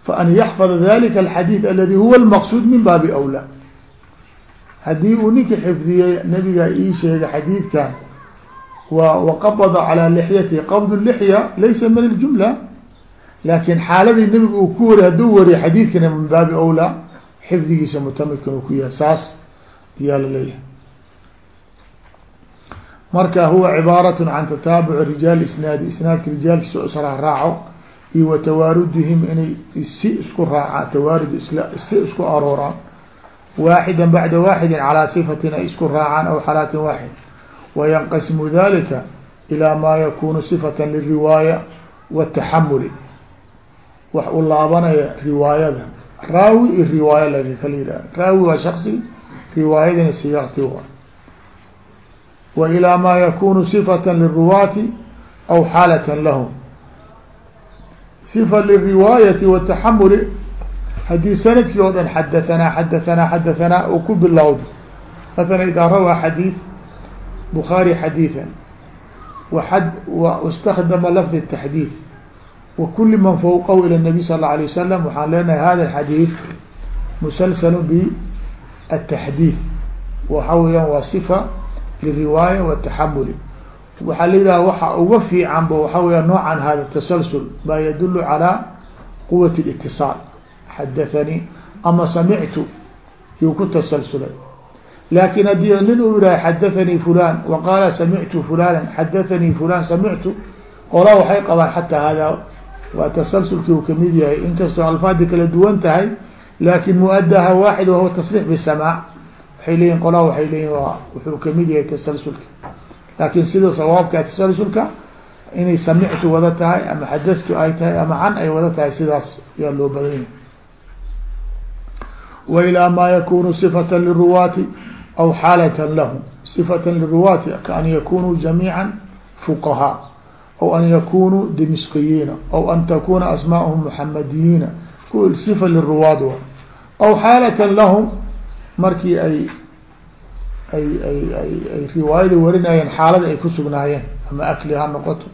faan yaxfada dalika alxadiid aladi huwa almaqsuud min baabi awlaa. Haddii uu ninka xifdiyey nabigaa ii sheegay xadiidkan wa waqabada calaa lixyatihi qabd lixya laysa min aljumla laakin xaaladii nabiga uu ku wariy hadduu wariyo xadiidkana min baabi awlaa xifdigiisa mutamikin uu ku yahay saas ayaa la leeyahay marka huwa cibaaraة can tataabuc rijaal isnaadi isnaadka rijaalkiisa isra raaco iyo wa tawaarudihim inay si isku raacaan tawaarud si isku arooraan waaxida bacda waaxidi calaa sifatin ay isku raacaan aw xalaatin waaxid. Wayanqasimu dalika ilaa maa yakunu sifata liriwaaya wataxamuli wax u laabanaya riwaayada raawi iyo riwaaya lakala yihah raawi waa shaksi riwaayadina siyaqti wa wa ilaa maa yakunu sifata liruwaati aw xaalatan lahum. Sifa liriwaayati wataxamuli haddii sannadkii oo dhan xadahanaa xadahanaa xadahanaa oo ku bilowdo. Maala idaa rawaa xadiid bukhaari xadiidan waad wastakdama lafd taxdiid wa kuli man fawqahu ilى الnabiy sal اله alيه wasalam waxaan leenahay hada xadiid musalsal bataxdiid waxa weeyaan waa sifa liriwaaya wataxamuli waxaa la yidhaha waxa uga fiican ba waxa weya noocan hada tasalsul ma yadulu calى quwat اlاtiصاal xadathanii ama samictu yuu ku tasalsulay laakin haddii nin uu yihaha xadathanii fulan wa qaala samictu fulana xadathanii fulan samictu qolaa waxay qabaan xataa hada waa tasalsulkii uu ka mid yahay. Inkastoo alfaadi kala duwan tahay laakin muadaha waaxid wahuwa tasrix bisamaac waxay leeyihiin qolaa waxay leeyihiin waa wuxuu ka mid yahay tasalsulka. Laakin sida sawaabka tasalsulka inay samictu wada tahay ama xadatu ay tahay ama can ay wada tahay sidaas yaa loo badan yahay wa ilaa maa yakunu sifata liruwaati aw xaalatan lahum. Sifata liruwaati kaan yakunuu jamiica fuqahaa aw an yakunuu dimisqiyiina aw an takuna asmaahum muxamadiyiina ku sifa liruwaad wa aw xaalatan lahum markii ay ay ay ay ay riwaayada warinayeen xaalada ay ku sugnaayeen ama akli ha noqoto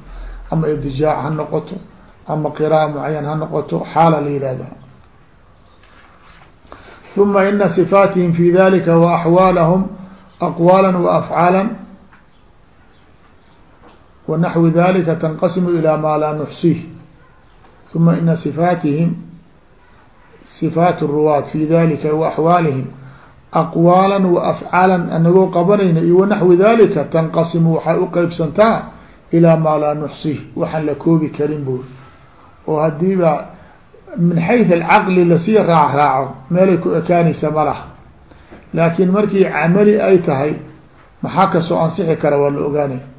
ama idijaac ha noqoto ama qira'a mucayan ha noqoto xaala la yihahda ثuma ina صifaatihim fi dalika wa axwaalahum aqwaala waafcaala wanaxwi dalika tanqasimu ilaa maa laa nuxsiih uma ina sifaatihim sifaat ruwaat fi dalika wa axwaalihim aqwaala waafcaala anagoo qabanayna iyo wanaxwi dalika tanqasimu waxay uqeybsantaa ilaa maa laa nuxsiih waxaan la koobi karin buuri oo hadiiba min xayث alcaqli la sii raac raaco meelay ku ekaanaysa ma laha laakiin markii camali ay tahay maxaa ka soo ansixi kara waa la ogaanaya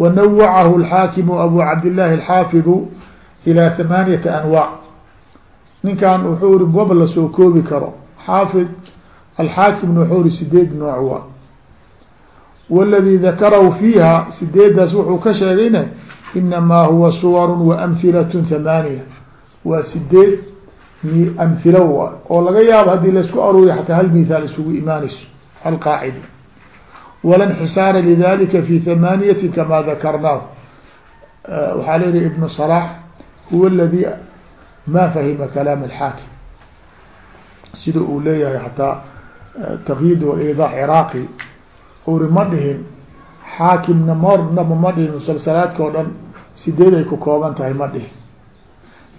wanawacahu alxaakimu abu cabdillahi alxaafidu ilaa hamaaniyata anwaac ninkan wuxuu iri waba la soo koobi karo xaafid alxaakimna wuxuu iri sideed nooc wa wاladii dakarahu fiiha sideedaas wuxuu ka sheegayna inamaa huwa suwar waamhilat hamaaniya waa sideed amhilo wa oo laga yaabo haddii la isku aruuriy xataa hal mithaal isugu imaanayso hal walan xusaana lidalika fi hamaaniyati kama dakarnaahu waxaa leyihi ibnu صalax huwa ladi ma fahima kalaam alxaakim sida uu leeyahay hataa takyid walidaa ciraaqi uri ma dhihin xaakimna mornaba ma dhihin musalsalaadka o dhan sideed ay ku kooban tahay ma dhihin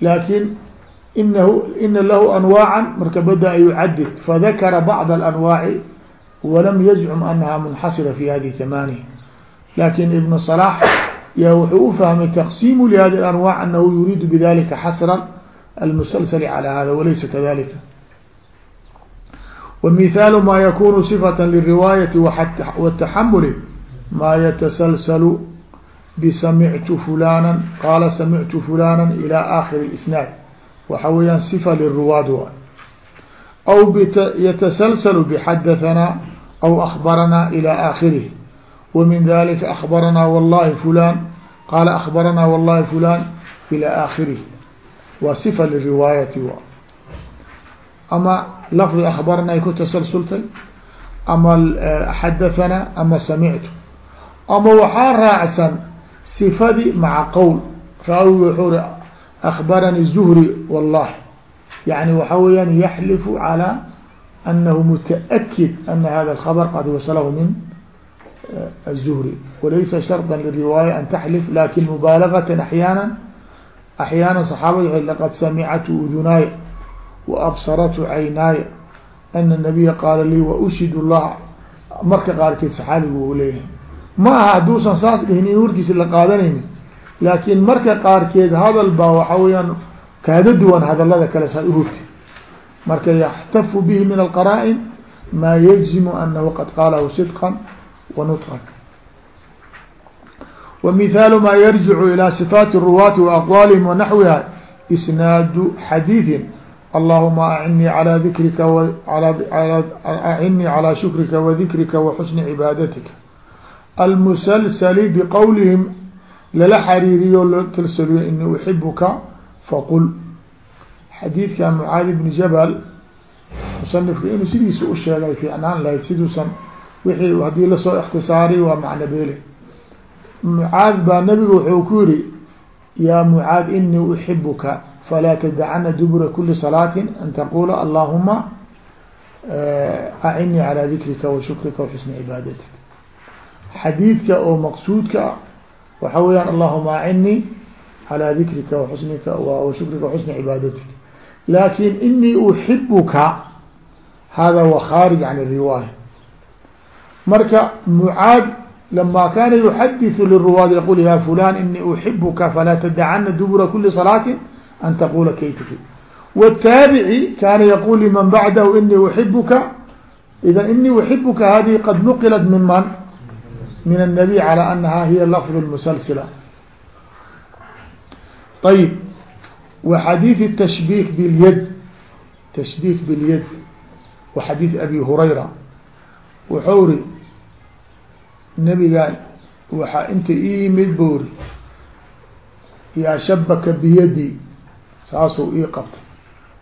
laakiin inahu ina lahu anwaaca marka bada yucadid fadakara bacd alanwaaci walam yazcum anaha munxasira fi hadihi thamaniya lakin ibn صلاح ya wuxuu ufahmay taqsimu lihadi anwaac anahu yuriidu bidalika xasra almusalsl calى hada walaysa kadalika ومثال ma ykun صفة للرواية والتحمل ma yتسلسل بسمعت فلانا qاla سمعت فلانا إلى آخر الإسناad waxa weyaan صفة للرواad أو يتسلسل بحdثنا aw akbaranaa ilى aakhirih wamin dalika akbaranaa wallahi fulan qaala akbaranaa wallahi fulan ilى aakhirih waa sifa liriwaayati ama lafdi akbarnay ku tasalsultay ama xadahanaa ama samictu ama waxaa raacsan sifadii maca qowl raawi wuxuu ri akbarani zuhri wallahi yani waxa weeyaan yaxlifu calaa anahu mutaأkid ana hada الkhabr qad wasalahu min الzuhri walaysa sharطa liriwaaya an taxlif lakin mubaalagaة axyaana axyaana صaxaabada laqad samicatu udunaaya waabsaratu caynaaya ana الnabiya qaala lii waushid الlah marka qaarkeed saxaabigu u leeyahay ma aha hadduusan saas dhihin in warkiisa la qaadanayni laakin marka qaarkeed hadal baa waxa weyaan kaaga duwan hadalada kale saa uhurti marka yxtafu bihi min alqara'in maa yajzimu anahu qad qaalahu sidqan wa nuطqan wa mihaalu maa yarjicu ilaa sifaati ruwaati wa aqwaalihim wa naxwiha isnaadu xadiidin allahuma acinnii alaa dikrika acinnii calaa shukrika wa dikrika wa xusni cibaadatika almusalsali biqowlihim lala xariiriyo loo talsaliyo ini uxibuka faqul xadiidkan mucaadi bni jabal musanifka inuu sidiisa u sheegay fiicnaan lahayd siduusan wixii haddii la soo ikhtisaariy waa macno beele. Mucaad baa nabigu wuxuu ku yihi yaa mucaad inii uxibuka falaa tadacana dubura kuli salaatin an taqula allahuma acinii calى dikrika wa shukrika wa xusni cibaadatika xadiidka oo maqsuudka ah waxa weyaan allahuma acinii calى dikrika waxusnika washukrika waxusni cibaadatika lakin inii uxibuka hada wa khaarij can الriwaaya marka mucaad lama kana yuxadiثu liruwaad yaqul ya fulan inii uxibuka falaa tadacana dubura kuli salaati an taqula kaytki wالtaabici kana yaqul liman bacdahu inii uxibuka ida inii uxibuka hadihi qad nuqilat min man min النabiy calى anaha hiya lafظ musalsila ayb wa xadiiث التashbik bاlyad tashbik bاlyad wa xadiiث abi hurayra wuxuu ri nabigaan waxaa inta ii yimid bu ri yaa shabaka biyadi saasuu ii qabtay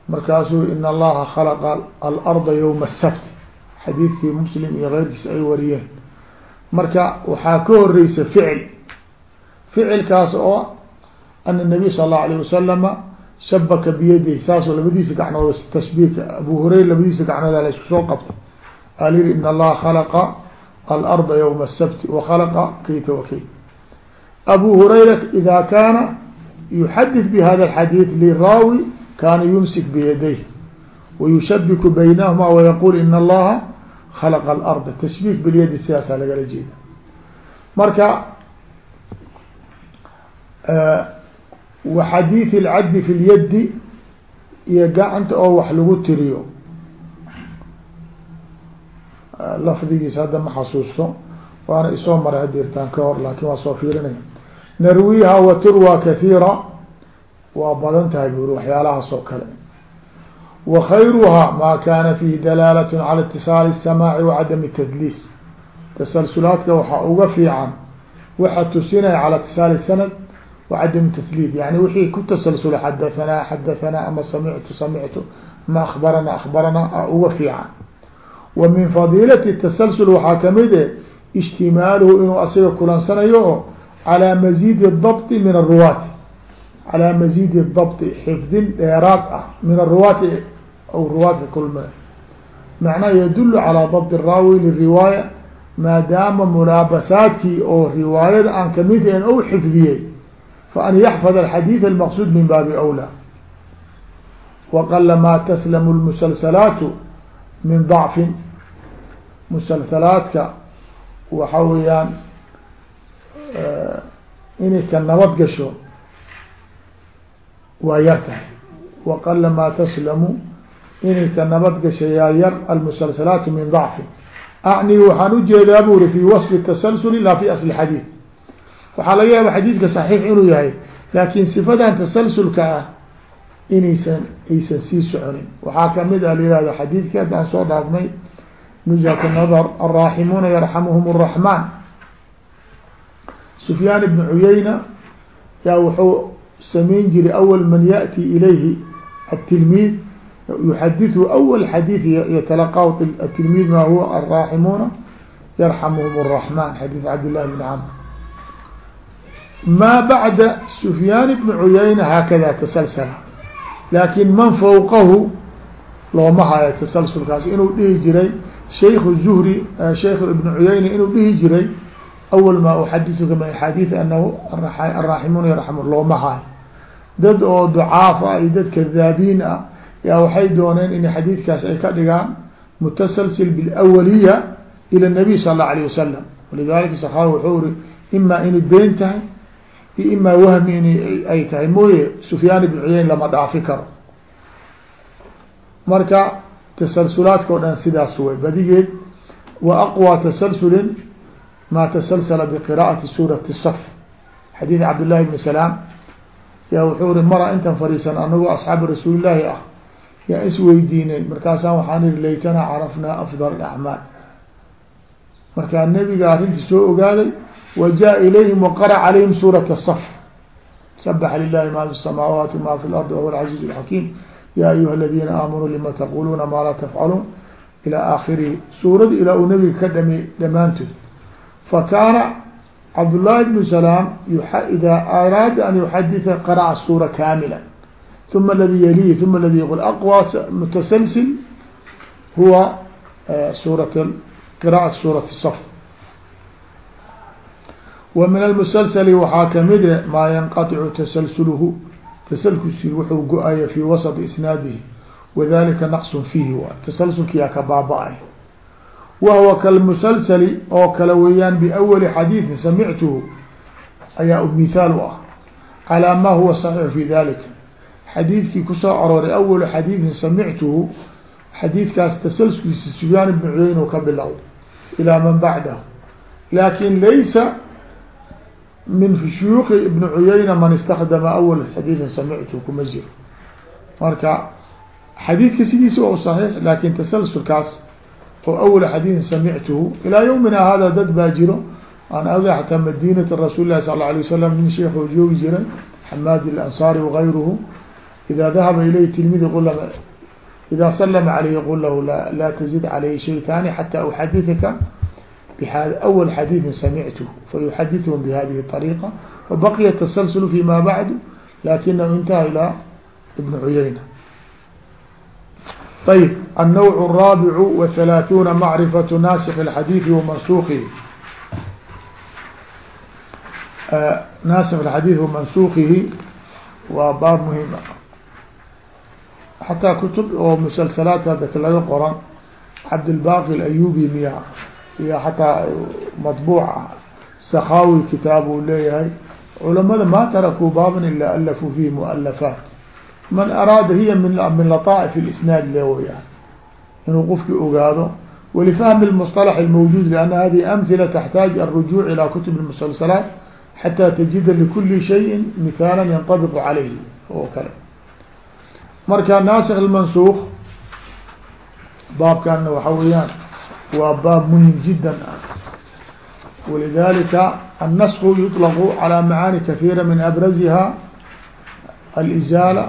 markaasuu in allaha khalaqa alarda ywma الsabt xadiidkii muslim iyo keyrkiisa ay wariyeen marka waxaa ka horeysa ficil ficilkaas oo ana الnabiy sal الlahu alayه wasalama shabaka biyadih saasoo labadiisa gacnood tashbiika abu hurayra labadiisa gacnood la isku soo qabtay al yihi in allaha khalaqa alarda ywma الsabti wakhalaqa kayta wa kayt abu hurayra ida kaana yuxadid bhada الxadiid liraawi kana yumsik biyadayh wayushabiku baynahuma wayaqul in allaha khalaqa alarda tashbik bilyadi sidaasaa lagala jeeda marka wa xadiiث اlcaddi fi lyadi iyo gacanta oo wax lagu tiriyo lafdigiisa hadda ma xasuusto waana isoo maray hadirtaan ka hor laakin waa soo fiirinaya narwiha wa turwa kahiira waa badan tahay buri waxyaalahaas oo kale wa khayruha ma kana fihi dalaalat calى اtiصaali الsamaaci wacadam tadliis tasalsulaadka waxaa uga fiican waxa tusinaya calى اtiصaali sanad wacadam tasliid yani wixii ku tasalsula xadahanaa xadahanaa ama samictu samictu ama akbarana akbarana a uga fiican min fadiilati tasalsul waxaa ka mid ijtimaaluhu inuu asiga kulansanayo oo calaa maziidi dabti min aruwaati calaa maziidi dabti xifdin dheeraad ah min aw ruwaadka kulma macnaha yadulu calaa dabti raawi liriwaaya maadaama mulaabasaadkii oo riwaayada aan ka mid ahayn ou xifdiyey فأn yحفظ الحdيث المqصود min baabi أولى وqل ma تسلم المسلسلaaت min ضعف مسلسلaaدka waxa weeyaan inay ka nabad gasho waa yar tahay وqل ma تسلم inay ka nabad gasho yaa yar المسلسلaaت min ضعف أعني waxaan ujeedaa buri في وصف التسلسل la في أصل الحdيث waxaa laga yaaba xadiidka صaxiix inuu yahay laakin sifadan tasalsulka ah inaysan aysan sii soconin waxaa kamid a layihahdo xadiidka haddaan soo dhaafnay nuzhat nadr alraaximuuna yarxamuhum الraxman sufyaan ibn cuyayna yaa wuxuu samayn jiray awal man yaأti ilayhi atilmiid yuxadiثu أwl xadiiث yatalaqahu الtilmid ma huwa الraaximuuna yarxamuhum الرaحman xadiiث cabd لlah بn cmr ma baعda سfyaan بn cuyayna haakada tasalsla laakin man fawqahu looma hayo tasalsulkaas inuu dhihi jiray shaykh zuhri shaykh ibn cuyayna inuu dhihi jiray awal ma uxadiثuka min axaadiiث anahu الraaximuuna yarxamu looma hayo dad oo ducaaf ah iyo dad kadaabiin ah yaa waxay dooneen in xadiidkaas ay ka dhigaan mutasalsil bilawaliya ila nabiy sal اllau alayه wasalam walidalika sakaawi wuxuu iri imaa inay been tahay imaa wahmi in ay tahay. Mooye sufyaan ibn cuyeyn lama dhaafi karo. Marka tasalsulaadka o dhan sidaas way. Badigeed wa aqwى tasalsulin ma tasalsala biqira'ati suurati saf. Xadiid cabd llahi bn salaam yaa wuxuu ri mara intan fariisan anagoo asxaabi rasuulillaahi ah. Yaa isweydiinay markaasaan waxaan ihi laytana carafnaa afdal acmaal markaa nebiga arrintii soo ogaaday wajaa ilayhim waqara calayhim suurat saf sabaxa lilahi maa fi samaawaati ma fi lardi wahuwa alcaziizu lxakiim ya ayuha aladiina aamanuu lima taquuluuna maa laa tafcaluun ilaa aakhirihi suurada ilaa uu nabiga ka dhame dhammaantood fakaana cabdullaahi bnu salaam idaa araada an yuxaditha qaraca suura kaamila uma aladi yalihi uma aladi yqul aqwa mutasalsil huwa suurat qiraat suurat saf wa min almusalsali waxaa kamide eh, maa yanqaicu tasalsulhu tasalkusi wuxuu go'aya fii wasط isnaadihi. Wadalika naqsun fiihi waay tasalsulkiyaa ka baaba-ay. Wahwa kalmusalsali oo kale weeyaan biawali xadiidin samictuhu ayaa mithaal u ah. Calaa ma huwa saxiixu fi dalika xadiidkii ku soo arooray awalu xadiidin samictuhu xadiidkaas tasalsulkiisa sufyaan ibnu cuyeyn u ka bilowday ilaa man bacdahu. Laakin laysa min shuyuuki ibn cuyeyna man istakdama awal xadiiثin samictuhu kuma jiro marka xadiidka sidiisa o صaxiix lakin tasalsulkaas oo awla xadiiثin samictuhu ilaa ywmina hada dad baa jiro aan aga xataa madinati rasuul lahi sal alay wasalam nin sheekh oo joogi jiray xamaad اlansaari wagayruhu ida dahaba ilayhi tilmid qul ida slma alayh qul lahu laa tزid calayhi shaytani xata uxaditثka awal xadiiثin samictuhu fayuxadithum bihadihi طariqa fabaqiya tasalsul fi ma bacdu lakinahu intaha ilaa ibn cuyayna طيب النوع الرابع وثلاثون معرفة ناسخ الحديث ومنسوخه ناسخ الحديث ومنسوخه waa baab muhiim xataa kutub oo musalsalaat hadda laga qoran cabdilbaqi اlayubi miya iyo xataa maطbuuc ah sakhawi kitaab uu leeyahay culamada ma tarakuu baaban ila alafuu fihi mualafaat man araada hiya min laطaaئف اlisnaad le weyaan inuu qofki ogaado walifahmi اlmصطلح اlmawjud لأn hadihi amhila taxtaaj الرujuع ilى kutub الmusalsalaat xatى tajida likuli shayءi mihaaلا yanطabiq calayhi oo kale marka naasik اmansuk baabkana waxa weeyaan waa baab muhim jida walidalika الnask yuطlq calى macaani kaثيira min abraziha alizaala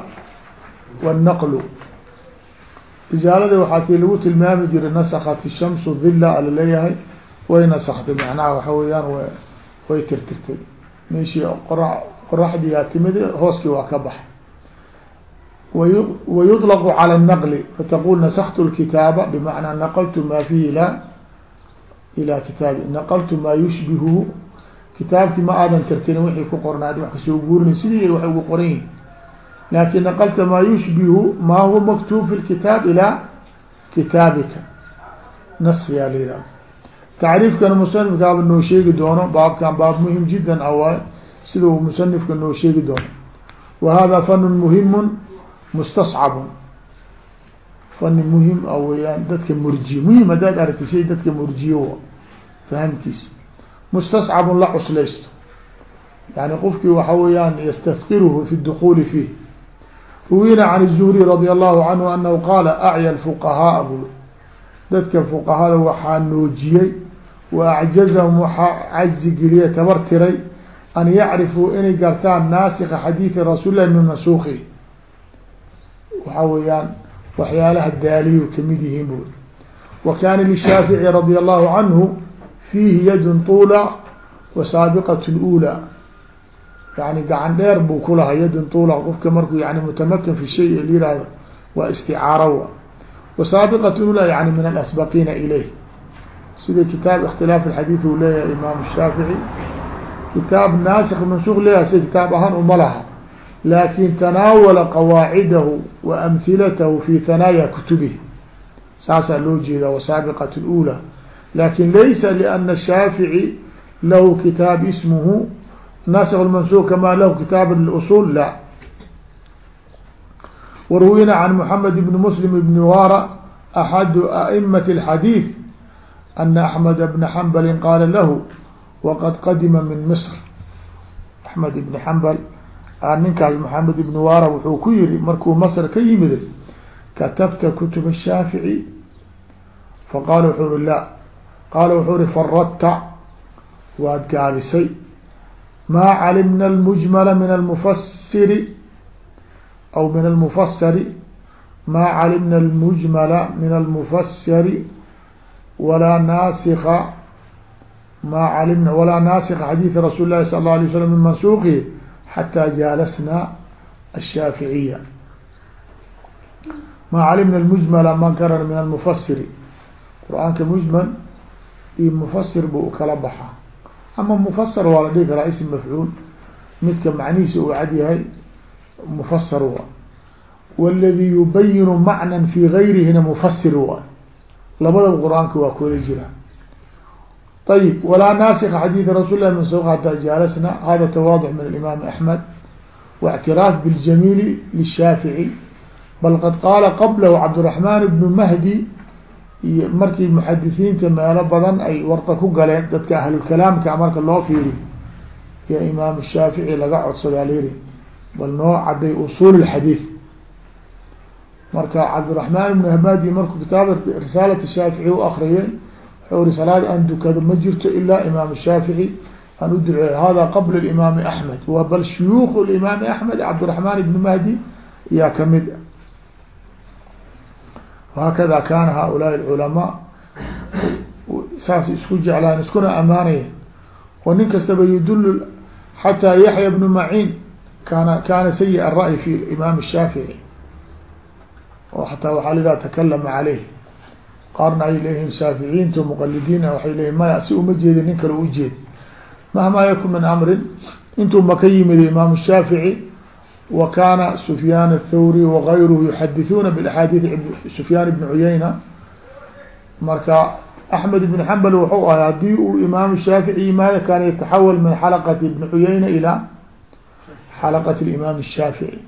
والnql izaalada waxaa ti lagu tilmaami jiray nasakat الshamsu dhila ala leeyahay way nasaktay macnaha waxa weeyaan way tirtirtay meeshii qora qoraxdiyaa timid hooskii waa ka baxay wayuطlq calى الnqli fataqul nasaktu اlkitaaba bmacnaa naqltu ma fihi ila ila kitaabi naqltu maa yushbihu kitaabkii ma aadan tirtirin wixii ku qornaad wax kasoo guurinay sidii wax ugu qoran yihin lakin naqlta maa yushbihu ma huwa maktub fi lkitaab ilaa kitaabika nasfiyaa la yihahdo tacriifkana musanifkaaba noo sheegi doono baabkan baab muhim jiddan awaay sida uu musanifka noo sheegi doono wa hada fanun muhimun mustascabun fani muhiim a weyaan dadka murjiyo muhiim haddaad aragti shay dadka murjiyo fahamkiisa mustascabun la cuslaysto yani qofkii waxa weeyaan yastafkiruhu fi dukuli fiih ruwina can الzuhri radi allahu canhu anahu qaala acya fuqahaaa bul dadka fuqahada waxaa noojiyey wa acjazahum waxaa cajzi geliye tabar tiray an yacrifuu inay gartaan naasika xadiidi rasuul lahi min mansuuki waxa weeyaan waxyaalaha daaliyu ka mid yihiin bu wa kaana lishaafici radia allahu canhu fiihi yadun tuula wa saabiqat lula yani gacan dheer buu kulaha yadun tuula qofka markuu yani mutamakin fi shay la yihahdo waa isticaaro wa. Saabiqat yani min alasbaqiina ilayh. Sida kitaab اkhtilaaf اxadiid uu leeyahay imaam shaafici kitaab naasik mansuk leeyahay si kitaab ahaan uma laha laakin tanaawala qawaacidahu wa amhilatahu fi hanaaya kutubihi saasaa loo jeeda wasaabiqat اlأulى lakin laysa lأna الshaafiعي lahu kitaab ismhu naasik mansuq kama lahu kitaab اusul la waruwina can mحamed bn mslim bn wara axadu aئmaة الxadiiث ana axmed bna xambali qaala lahu waqad qadima min misr axmed ibni xambal ninkaas maxamed ibni wara wuxuu ku yihi markuu masr ka yimiday katabta kutub الshaafiعي faqala wuxuu uri la qaala wuxuu uri faradta waad gaabisay maa calimna اlmujmala min almufasiri aw min almufasari maa calimna اlmujmala min almufasiri walaa naasika maa calimna walaa naasika xadiidi rasuuli lahi sal la alay slam min mansuuqihi xataa jaalasna ashaaficiya maa calimna mujmala ma garan min almufasiri qur'aanka mujmal iyo mufasir buu u kala baxaa ama mufasar waa la dhihi karaa ism mafcuul midka macnihiisa uu cad yahay mufasar wa wاladi yubayinu macnan fi gayrihina mufasir wa labadaba qur'aanka waa kooda jira ayib walaa naasika xadiidi rasul lah min soo qaata jaalasna hada tawaadux min alimaam axmed waictiraaf biljamiili lishaafici bal qad qaala qablahu cabdiraxmaan ibnu mahdi iyo markii muxadisiinta meelo badan ay warqa ku galeen dadka ahlulkalaamka marka loo fiiri ya imaam shaafici laga codsadaa layiri bal noo cadday usuul lxadiid marka cabdiraxmaan ibnu mahdi markuu kitaaba risaalat shaafici u akriyay hawr salaad aan dukado ma jirto ilaa imaam shaafici aan u duceey hada qabla imaami axmed. Wa bal shuyuuk imaami axmed cabdiraxmaan ibni mahdi yaa ka mid a ah. hakada kaana haaulaai culamaa saas isku jeclaan iskuna amaanaya oo nin kastaba yudulu xataa yaxya bnu maciin kaana kaana sayi الra'y fi imaam shaafici oo xataa waxaa la ihaha takalama caleyh qaarna ay leeyihiin shaaficiyiinta muqalidiina waxay leeyihiin maya si uma jeedin nin kale ujeed mahmaa yakun min amrin intuu maka yimid imaamu shaafici wa kaana sufyaan athawri wagayruhu yuxadithuuna biaxaadiid sufyaan ibni cuyeyna marka axmed ibn xambal wuxuu ahay haddii uu imaamu shaafici yimaado kaana yataxawal min xalaqati ibni cuyeyna ilaa xalaqati imaam shaafici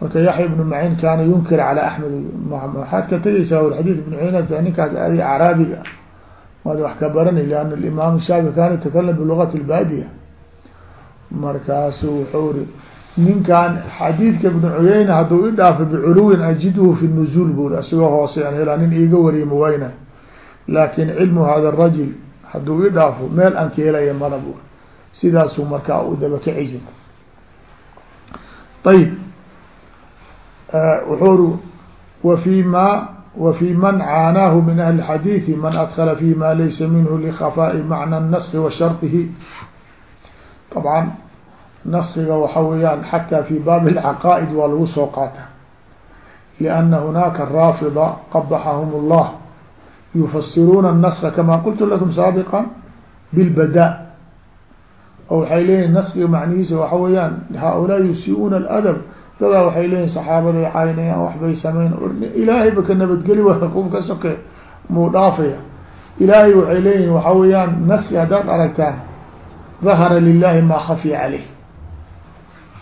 marka yaxya ibnu macin kaana yunkir calى axmed waxaad ka tegeysaa war xadiid ibn cuyayna ninkaas adi acraabiga maad wax ka barani lian imaam shaafiعي kana yatakalam bilugati اlbaadiya markaasu wuxuu ri ninkan xadiidka ibn cuyayna hadduu idhaafo biculuwin ajidhu fi nuzuul buri asigoo hoose an helaa nin iiga wariye mawayna laakin cilmu hada rajul hadduu idhaafo meel aan ka helaya mala bur sidaasuu markaa u dabakaci jir ayb wuxuu ri wfi ma wfي man caanaahu min ahli xadiiثi man adkla fi ma laysa minhu likafaaءi macna الnaski wa sharطihi طabعا naskiga waxa weeyaan xatى fi baab اlcaqaa'id waa lagu soo qaata لأna hunaaka raafida qabaxahm الlah yufasiruuna الnaska kama qultu lakum saabiqa bilbada oo waxay leeyihin naskiga macnihiisa waxa weeyaan haؤulaa yusiiuna اladab dadaa waxay leeyihiin saxaabaday caynayaan waxbay sameyn ilaahayba ka nabadgeli waay qof ka soke muu dhaafaya. Ilaahay waxay leeyihiin waxa weeyaan naski haddaad aragtaan dahara lilahi maa khafiya caleyh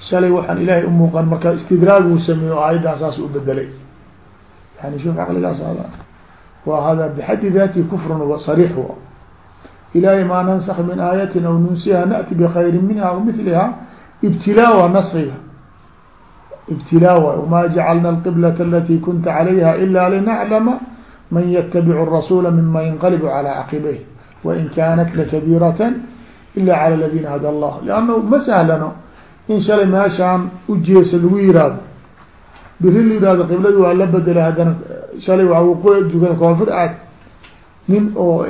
shalay waxaan ilaahay umuuqan markaa istidraag uu sameeyo aayaddan saas u bedelay yani shuf caqligaas wa hada bxaddi dati kufrun sariix wa ilahay maa nansak min aayatin aw nunsiha na'ti bkayri minha aw miliha ibtilaa waa naskiga ibtilaa waay wma jacalna alqiblata alati kunta calayha ila linaclama man ytabicu rasuula mima yanqalibu calaa caqibayh wain kaanat lakabiiratan ila cala ladina hada allah lannahu ma sahlano in shalay meeshaan ujeesa lagu yihahdo biri la yihahdo qibladi waa la bedela haddana shalay waa wqdukan koonfur aad nin oo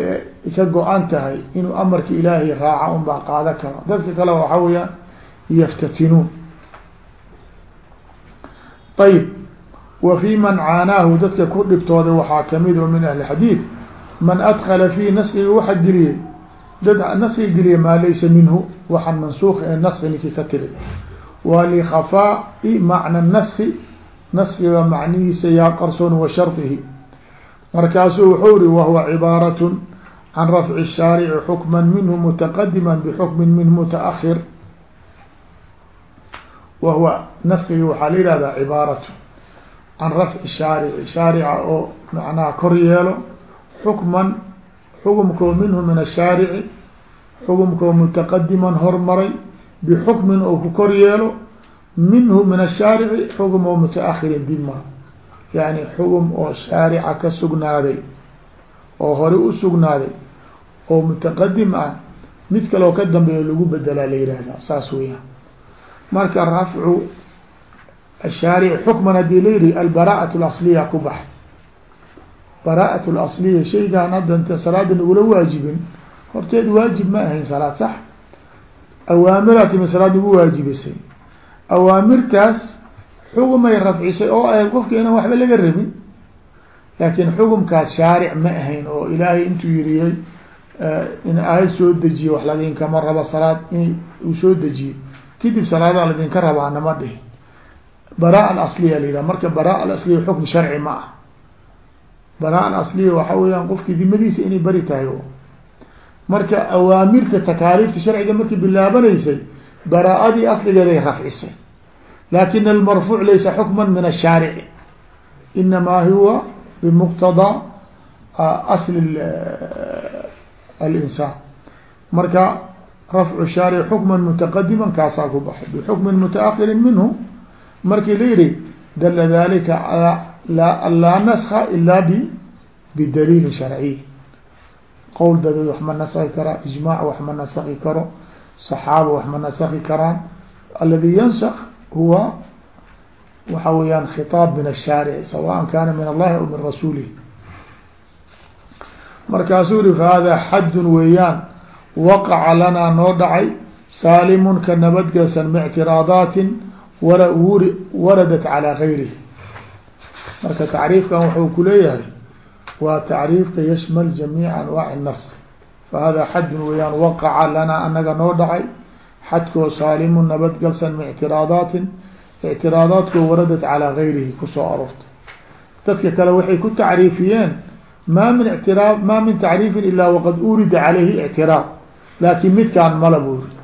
ka go-an tahay inuu amarka ilaahay raaca unbaa qaada karo dadka kale waxa weeyaan yaftatinoun ayib wa fi man caanaahu dadka ku dhibtooday waxaa ka mid o min ahli xadiid man adkala fihi naskiga waxa geliyey dad naskiga geliya maa laysa minhu waxaan mansuuq ee naski ninkii ka tiri wa likhafaai macna naski naskiga macnihiisa yaa qarsoon wa shardihi markaasuu wuxuu ri wahuwa cibaarat can rafci shaarici xukma minhu mutaqadima bxukmi min mutaahir wahuwa naskiga waxaa la yihahdaa cibaaratu can rafci shaarici shaarica oo macnaha kor yeelo xukman xukumkoo minhu min ashaarici xukumkoo mutaqadiman hormaray bixukmin oo ku kor yeelo minhu min ashaarici xugum oo mutaahirin dibma yani xugum oo shaarica ka sugnaaday oo hore u sugnaaday oo mutaqadim ah mid kaloo ka dambeeyo lagu bedelaa la yihahda saas weya marka rafcu ashaaric xukman hadii la yihi albaraءaة اlasliya ku bax baraaءaة اlasliya shaygaan hadda inta salaada nagula waajibin horteed waajib ma ahayn salaad sax awaamiraad ima salaad nagu waajibisay awaamirtaas xugumay rafcisay oo ahayd qofka inaan waxba laga rabin laakin xugumkaas shaaric ma ahayn oo ilaahay intuu yiriyey in aayad soo dejiye wax ladinkama rabo salaad in uu soo dejiye kadib salaada ladinka rabaa nama dhihi baraa alasliya la yidhaha marka baraa alasliya xukm sharci ma ah baraa alasliya waxa weeyaan qofki dimadiisa inay bari tahay marka awaamirta takaaliifta sharciga markii bilaabanaysay baraa-adii asligeeday rafcisay. Lakin almarfuuc laysa xukma min ashaarici inamaa huwa bimuqtadaa asli alinsaan. Marka rafcu shaaric xukman mutaqadiman kaasaa ku baxay? Bixukmin mutaakirin minhu. Markii la yihi dala dalika laa naska ila b bidaliili sharciy qowl dadeed wax ma nasaki karaa ijmaac wax ma nasaki karo saxaaba wax ma nasaki karaan. Aladi yansak huwa waxa weyaan khitaab min ashaaric sawaan kana min allahi aw min rasuulih markaasuu yihi fahada xadun weeyaan waqaca lanaa noo dhacay saalimun ka nabadgelsan mictiraadaatin wara wuri waradat calaa gayrihi marka tacriifkan wuxuu ku leeyahay waa tacriifka yashmal jamiica anwaaci nask fahada xadun weeyaan waqaca lanaa anaga noo dhacay xadkoo saalimun nabadgelsan mictiraadaatin ictiraadaadkoo waradat calaa gayrihi ku soo aroortay dadka kale waxay ku tacriifiyeen ma min ictiraad ma min tacriifin ilaa waqad urida laakiin midkaan mala buu yiri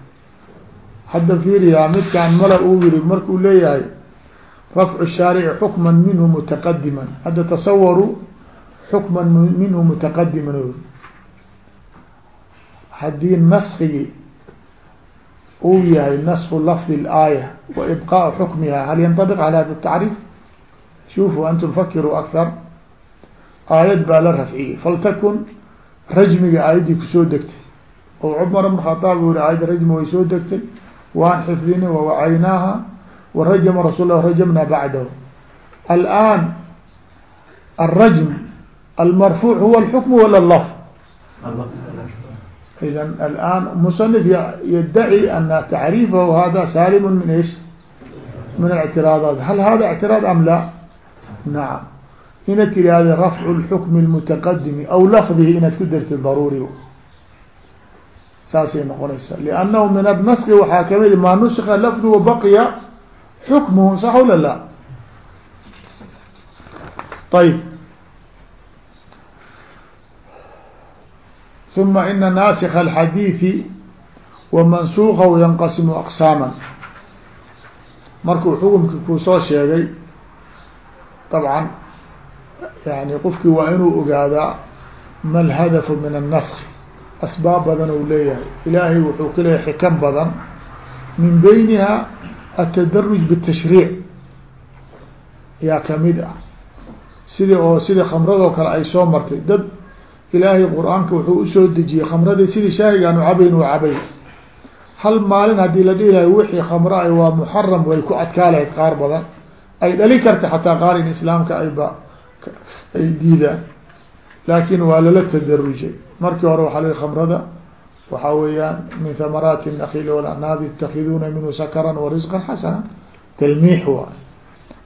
hadda fiiriyaa midkaan mala uu yiri markuu leeyahay rafcu shaarici xukman minhu mutaqadiman hadda tasawaru xukman minhu mutaqadiman o haddii naskigi uu yahay nasku lafdi اlaaya wa ibqaau xukmiha hal yanطabiq ala hada tacriif? Shufuu antum fakiruu akar aayad baa la rafciyey. Faltakun rajmiga aayaddii ku soo degtay oo cumar bn khaaab u yihi aayadda rajmi way soo degtay waan xifdini wawacaynaaha warajama rasul rajamna bacdahu alaan alrajm almarfuuc huwa alxukm wala lafd إذا الآن مصنف يدعي أن تعريفه هذا سالم من إيش من الاعتراضات هل هذا اعتراض أم لا نعم هنا تري هذا رفع الحكم المتقدم أو لفظه إنك saasay noqonaysaa. lannahu min anasqi waxaa ka mid maa nuska lafduhu baqiya xukmuhu sax la la ayb uma ina naasika alxadiidi wa mansuukahu yanqasimu aqsaama markuu xukumki kuu soo sheegay dabcan yani qofkii waa inuu ogaadaa ma alhadafu min annask asbaab badan u leeyahay. Ilaahay wuxuu ka leeyahay xikam badan. Min beyniha atadaruj bitashriic yaa ka mid ah. Sidii oo sidii khamradoo kale ay soo martay. Dad ilaahay qur'aanka wuxuu u soo dejiyey khamradii sidii shaahigaan u cabayn u cabay hal maalin haddii la dhihi lahay wixii khamra ay waa muxaram way ku adkaalahayd qaar badan. Ay dhali kartay xataa qaar in islaamka ayba ay diidaan. Laakin waa lala tadarujay markii hore waxaa lii khamrada waxaa weeyaan min thamaraati nakhili walanaabi itakiduna minhu sakaran warisqan xasana talmiix waay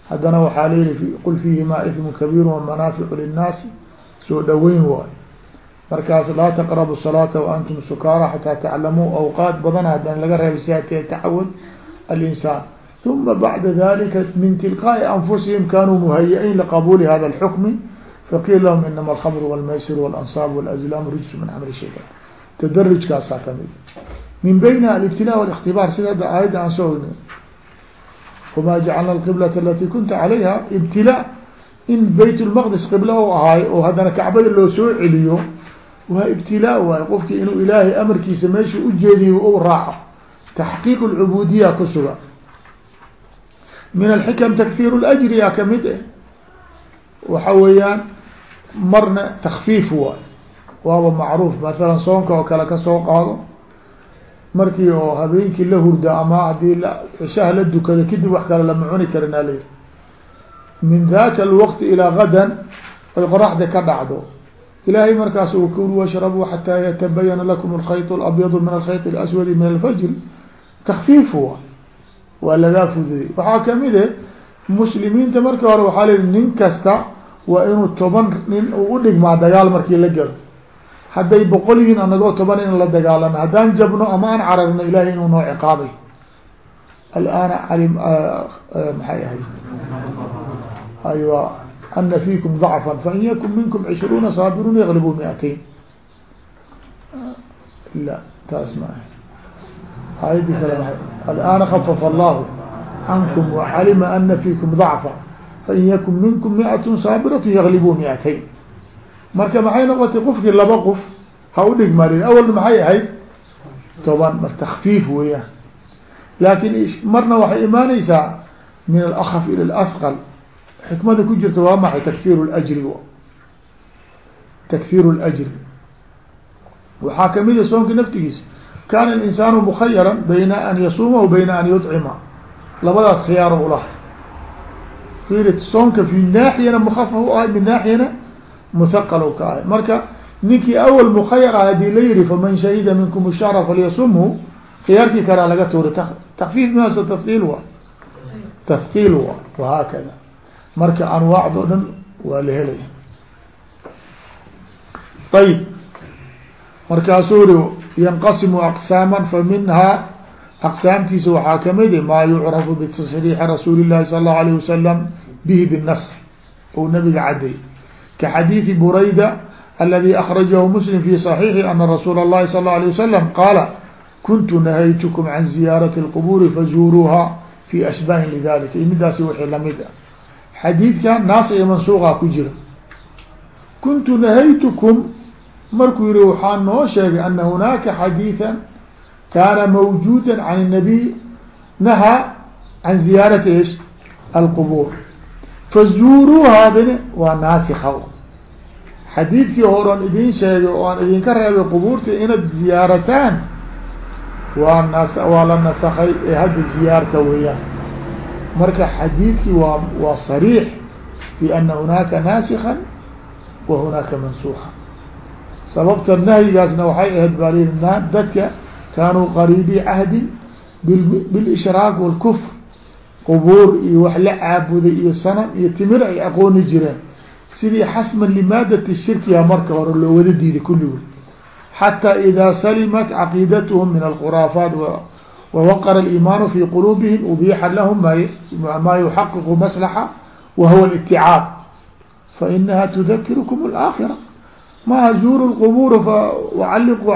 haddana waxaa layihi qul fiihimaa ifmu kabiir wamanaaficu linnaasi soo dhaweyn waay markaas laa taqrabu salaata waantum sukaara xataa taclamuu awqaat badan haddana laga reeba siate tacawad alinsaan. Uma bacda dalika min tilqaa'i anfusihim kanuu muhayiin liqabuuli hada alxukmi faqiila lahum inama alkhamru wاlmaysir wاlansaab wاlazlaam rijsu min camali shaytan tadarijkaasaa kamid min bayna alibtila wاlاktibaar sida hadda aayadda aan soo ogna wma jacalna alqiblata alati kunta calayha ibtilaa in bayt lmaqdis qibla u ahaayo oo haddana kacbada loo soo celiyo waa ibtilaa waay qofkii inuu ilaahay amarkiisa meeshu ujeediyo u raaco taxqiiq lcubuudiya ku sugan min alxikam takfiir lajri yaa kamid eh waxa weeyaan marna takfiif waay. Waaba macruuf masalan soonka oo kale ka soo qaado markii oo habeenkii la hurda ama haddii cishaha la dukado kadib wax kale lama cuni karin ala min daka alwaqti ilaa gadan ay qoraxda ka dhacdo. Ilahay markaas u kulu washrabuu xataa yatabayana lakum alkhayt alabyadu min alkhayt alaswadi min alfajr. Takfiif waa lagaa fududay waxaa ka mid eh, muslimiinta markii hore waxaa layihi nin kasta waa inuu toban nin u udhigmaa dagaal markii la galo. Hadday boqol yihiin anagoo toban in la dagaalano haddaan jabno ama aan cararno ilahay inuu noo ciqaabay. Alana ali maxay ahayd? Aywa ana fiikum dacfa fain yakun minkum cishruuna saabirun yaglibu miatain la taas ma ah ayadi kale maa alana kafafa allahu cankum wacalima ana fiikum dacfa fain yakun minkum miatun saabiratu yaglibu miatain marka maxay noqotay qofkii laba qof ha udhigmarin awalna maxay ahayd? Toban mar takfiif weeyaan. Laakin marna waxay imaaneysaa min alakaf ila alasqal. Xikmada ku jirta waa maxay? Takfir ljri takfir ljri waxaa kamida soonka naftigiisa. Kana alinsaanu mukhayaran bayna an yasuuma wa bayna an yudcima labadaas khiyaaro ulaha fiiri soonka fi naaxiyana mukafaf u ahay min naaxiyana muthaqal ka ahay. Marka ninkii awal mukhayar ah haddii la yihi faman shahida minkum shahra falyasumhu khiyaarkii kalea laga tuuri takfiif mihaasa tafkiil wa tafkiil wa wahaakada marka anwaacdo dhan waa la helaya ayib markaasuu ri yanqasimu aqsaaman fa minhaa aqsaamtiisa waxaa kamid maa yucrafu bitasriixi rasuuli llahi sala allahu alayh wasalam bihi binas ou nabiga caday ka xadiidi burayda aladi akrajahu muslim fi صaxiixi ana rasuula اllahi sal اla alيه wasalam qaala kuntu nahaytukum can ziyaarati اlquburi fazuuruuha fi ashbahin lidalika iyo midaasi wixii lamid ah xadiidkan naas iyo mansuuqa ku jira kuntu nahaytukum markuu yihi waxaa noo sheegay ana hunaaka xadiiثa kaana mawjuuda can الnabiy nahaa can ziyaarati ish alqubur fazuuruuhaadina waa naasika xadiidkii horean idin sheegay oo aan idinka reebay qubuurta inaad ziyaarataan waa nas waa la nasakay ee hadda ziyaarta weeyaan marka xadiidkii waa waa صariix fi ana hunaaka naasikan wa hunaaka mansuuka sababta nahyigaasna waxay ahayd bal dadka kaanuu qariibi cahdi bilishraaq walkufr qubuur iyo wax la caabuday iyo sanam iyo timir ay aqooni jireen. Sidii xasman limaadati shirkiya marka hore loo wada diiday kulligoo xataa idaa salimat caqiidatuhum min alkhuraafaat wawaqara aliimaanu fii quluubihim ubiixa lahum maa yuxaqiqu maslaxa wa huwa aliticaab fa inaha tudakirukum zuuru lqubuura fa wacalliquu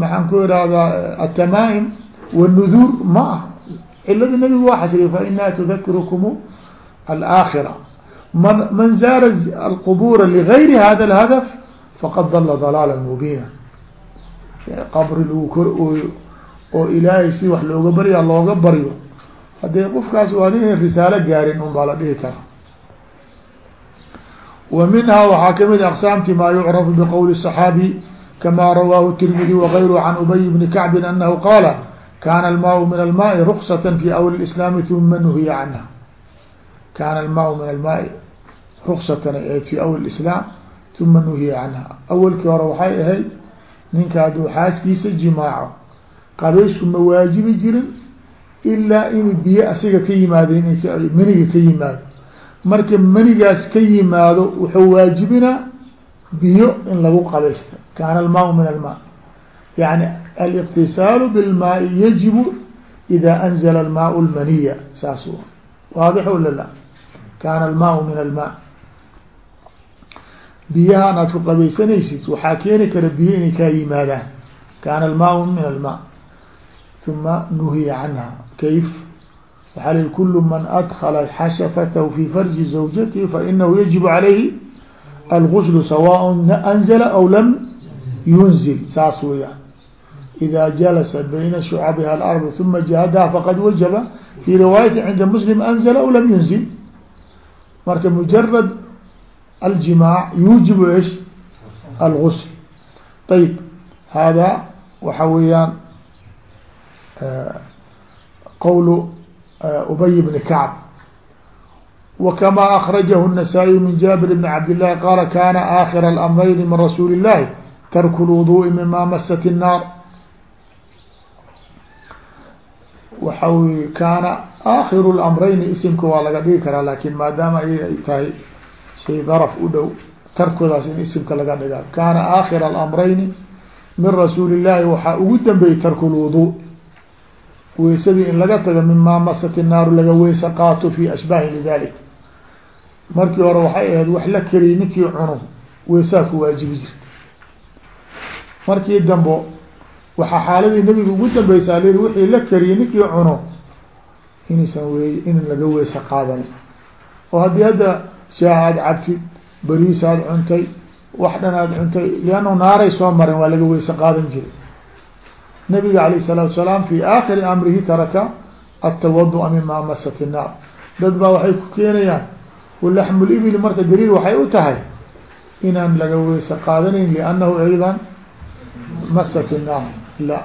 maxaan ku ihahdaa atamaa'im wاnuduur ma ah cilada nabigu waa xasriya fainaha tudakirukum alaakhira man man zaara alqubura ligayri hada اlhadaf faqad dala dalaala mubiina qabri lagu kor ooyo oo ilaahay si wax looga baryaa looga baryo haddee qofkaas waa nin risaalo gaarin un baa la dhihi karaa wa minhaa waxaa kamid aqsaamti maa yucrafu biqowli الصaxaabi kama rawaahu tirmidi wagayru can ubay bni kacbin anahu qaala kana almaau min almaai ruksata fi awli islaami uma nuhiya canha kaana almaau min almaai ruksatan fi awal islaam uma nuhiya canha awalkii hore waxay ahayd ninka hadduu xaaskiisa jimaaco qabaysku ma waajibi jirin ilaa in biyo asiga ka yimaado maniga ka yimaado marka manigaas ka yimaado wuxuu waajibinaa biyo in lagu qabaysta kaana almaau min almaa yani الاktisaaل bالmاء yaجib إda أنزل الmاء الmنية saas waadح wala la kana الmاء min الmاء biyahan aad ku qabaysanaysid waxaa keeni kara biyo inay kaa yimaadaan kana الmاء min الmاء ثuma nuhiya canha kayf waxaa li kul man أdkla xashafth في farji زawjatihi fainahu yaجib عalayhi الغsل sawاء أنزل أو lam yunzil saas weyaan إذا جلس بين شعبها الأرض ثم جهدها فقد وجب في رواية عند مسلم أنزل أو لم ينزل marka مجرد الجماع يوجب ايش الغسل طيب هذا waxa weyaan qول أبي بن كعب وكما أخرجه النسائي من جابر بن عبد الله قال كان آخر الأمرين من رسول الله ترك الوضوء مما مست النار waxa wy kaana aakhiru lamrayni isimka waa laga dhigi karaa laakin maadaama ay ay tahay shay daraf u dhow tarkoodaas in isimka laga dhigaa kaana aakhira alamrayni min rasuuli illahi waxaa ugu dambeeyey tarku lwudu weysadii in laga tago mimaa masat naaru laga weysa qaato fi ashbaahi lidalik markii hore waxay ahayd wax la keliya ninkii cuno weysaa ku waajibi jirta markii dambo waxaa xaaladii nabiga ugu dambeysaa l wixii la kariyay ninkii cuno inaysan wey in laga weysa qaadanin oo haddii hadda shaah aad cabtid bariis aad cuntay wax dhan aad cuntay liannahu naaray soo marin waa laga weysa qaadan jiray nabiga alayh الsalaatu salaam fi aakhiri amrihi taraka atawadu mima masat الnaar dad baa waxay ku keenayaan walaxmu libili marka daliil waxay u tahay inaan laga weyse qaadanayn liannahu aydan masakinah la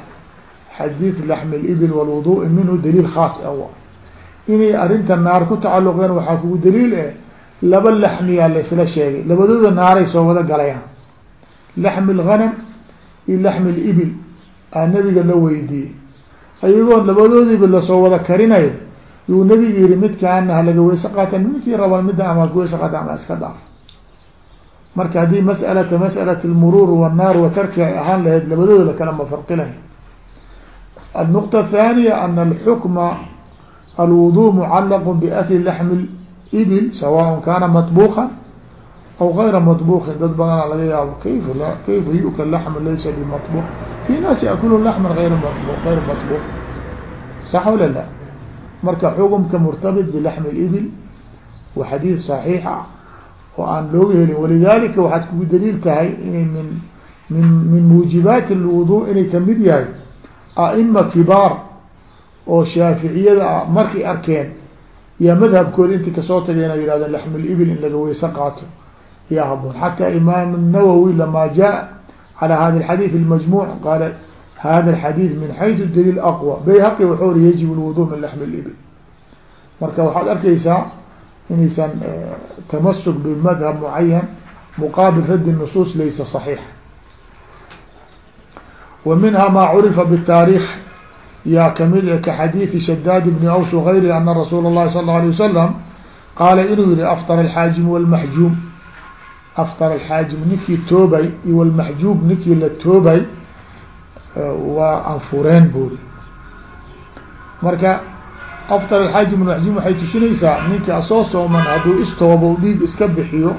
xadiid laxmi libil walwuduui minhu daliil khaas awa inay arrinta naar ku tacalluqeen waxaa kugu daliil eh laba laxmiyaa laysla sheegay labadooda naaray soo wada galayaan laxmi lghanam iyo laxmi libil aa nabiga la weydiiyey ayagoon labadoodiiba la soo wada karinayo yuu nebiga yihi midkaana halaga weyse qaata midkii raba midda ama weyse qaata ama iska dhaaf. Marka haddii mas'alata mas'alat almuruur wanaar wa tarki ay ahaan lahayd labadooda kale ma farqi lahayd annuqta athaaniya ana alxukma alwuduu mucalaqu biakli laxmi libil sawaءn kaana matbuuqan aw gayra matbuuqin. Dad badanaa laga yaabo kayfa kayfa yu'kal laxmu laysa bimatbuuq fi naas yaakulu laxman ayra mayra matbuuq. Sax wala la? marka xukumka murtabit bilaxmi libil wa xadiid saxiix ah oo aan looga helin. Walidalika waxaad kugu daliil tahay inay min min min muujibaati lwudu inay ka mid yahay aima kibaar oo shaaficiyada ah markay arkeen yaa madhabkooda intii ka soo tageena yihahdeen laxmi libil in laga weyse qaato. Yaa haboon xataa imaam nawowi lama jaa calى hada alxadiid اlmajmuuc qaala hada الxadiiث min xayثu daliil aqwى bayhaqi wuxuu ri yajib الwuضوء min laxm اlibil marka waxaad arkeysaa inaysan tamasuk bimadhab mucayan muqaabil radd الnusuus laysa صaxiix ومنها mا cرفa بالتاaريخ yaa kamid kaxadيiثi شhdاd بن أوس وغyr أن رsuuل الlahi صلى الله عليه وسلم qaala inuu yihi أfطر الxاaجم والمحجوم أfطر الxاaجم ninkii toobay iyo والمحجوب ninkii la toobay waa anfureen buuri. Marka aftar alxaaji ibn waxay tusinaysaa ninka soo sooman hadduu istoobo dhiig iska bixiyo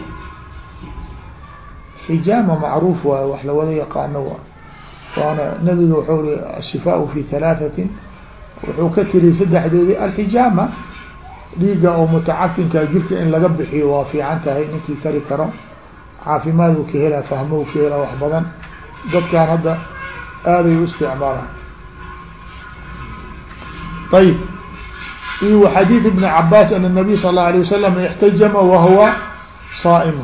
xijaama macruuf waay wax lawada yaqaano waa. Waana nabiga wuxuu ri ashifaau fi halaathatin wuxuu ka tiriyay saddexdoodii alxijaama dhiigga oo mutacafinka jirka in laga bixiyo waa fiican tahay ninkii kari karo caafimaaduu ka hela fahmow ka helaa wax badan. Dadkaan hadda aaday u isticmaalaan ayb iyo xadiid ibn cabaas an الnabiy sal الlaه alيه wasalam اxtajama wahuwa saa'im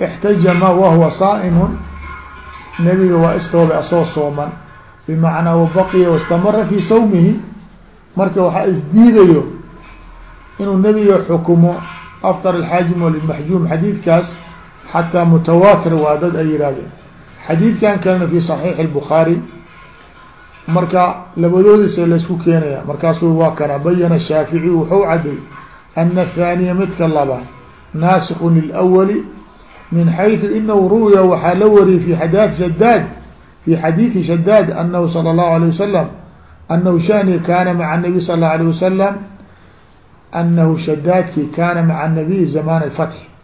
اxtajama wahuwa saa'im nabiga waa istoobay asoo sooman bimacnaa wabaqiya wastamara fi sawmihi marka waxaa isdiidayo inuu nebiga xukumo aftar alxaajim walmaxjuum xadiidkaas xataa mutawaatir waa dad ay yihahdeen xadiidkan kalena fi صaxiix الbukhaarي marka labadoodisa laisku keenaya markaasuu waa kana bayana shaafiعي wuxuu caday ana الثaaniya midka labaad naasikh lilأwli min xayثu inahu ru'ya waxaa la wariyey fi xadaث shadaad fi xadiiثi shadaad anahu salى الlahu عalيه wasalam anahu shani kana maca الnabiy sal الlaه عليه wasalam anahu shadaadki kana maca الnabiy zamaan الfatح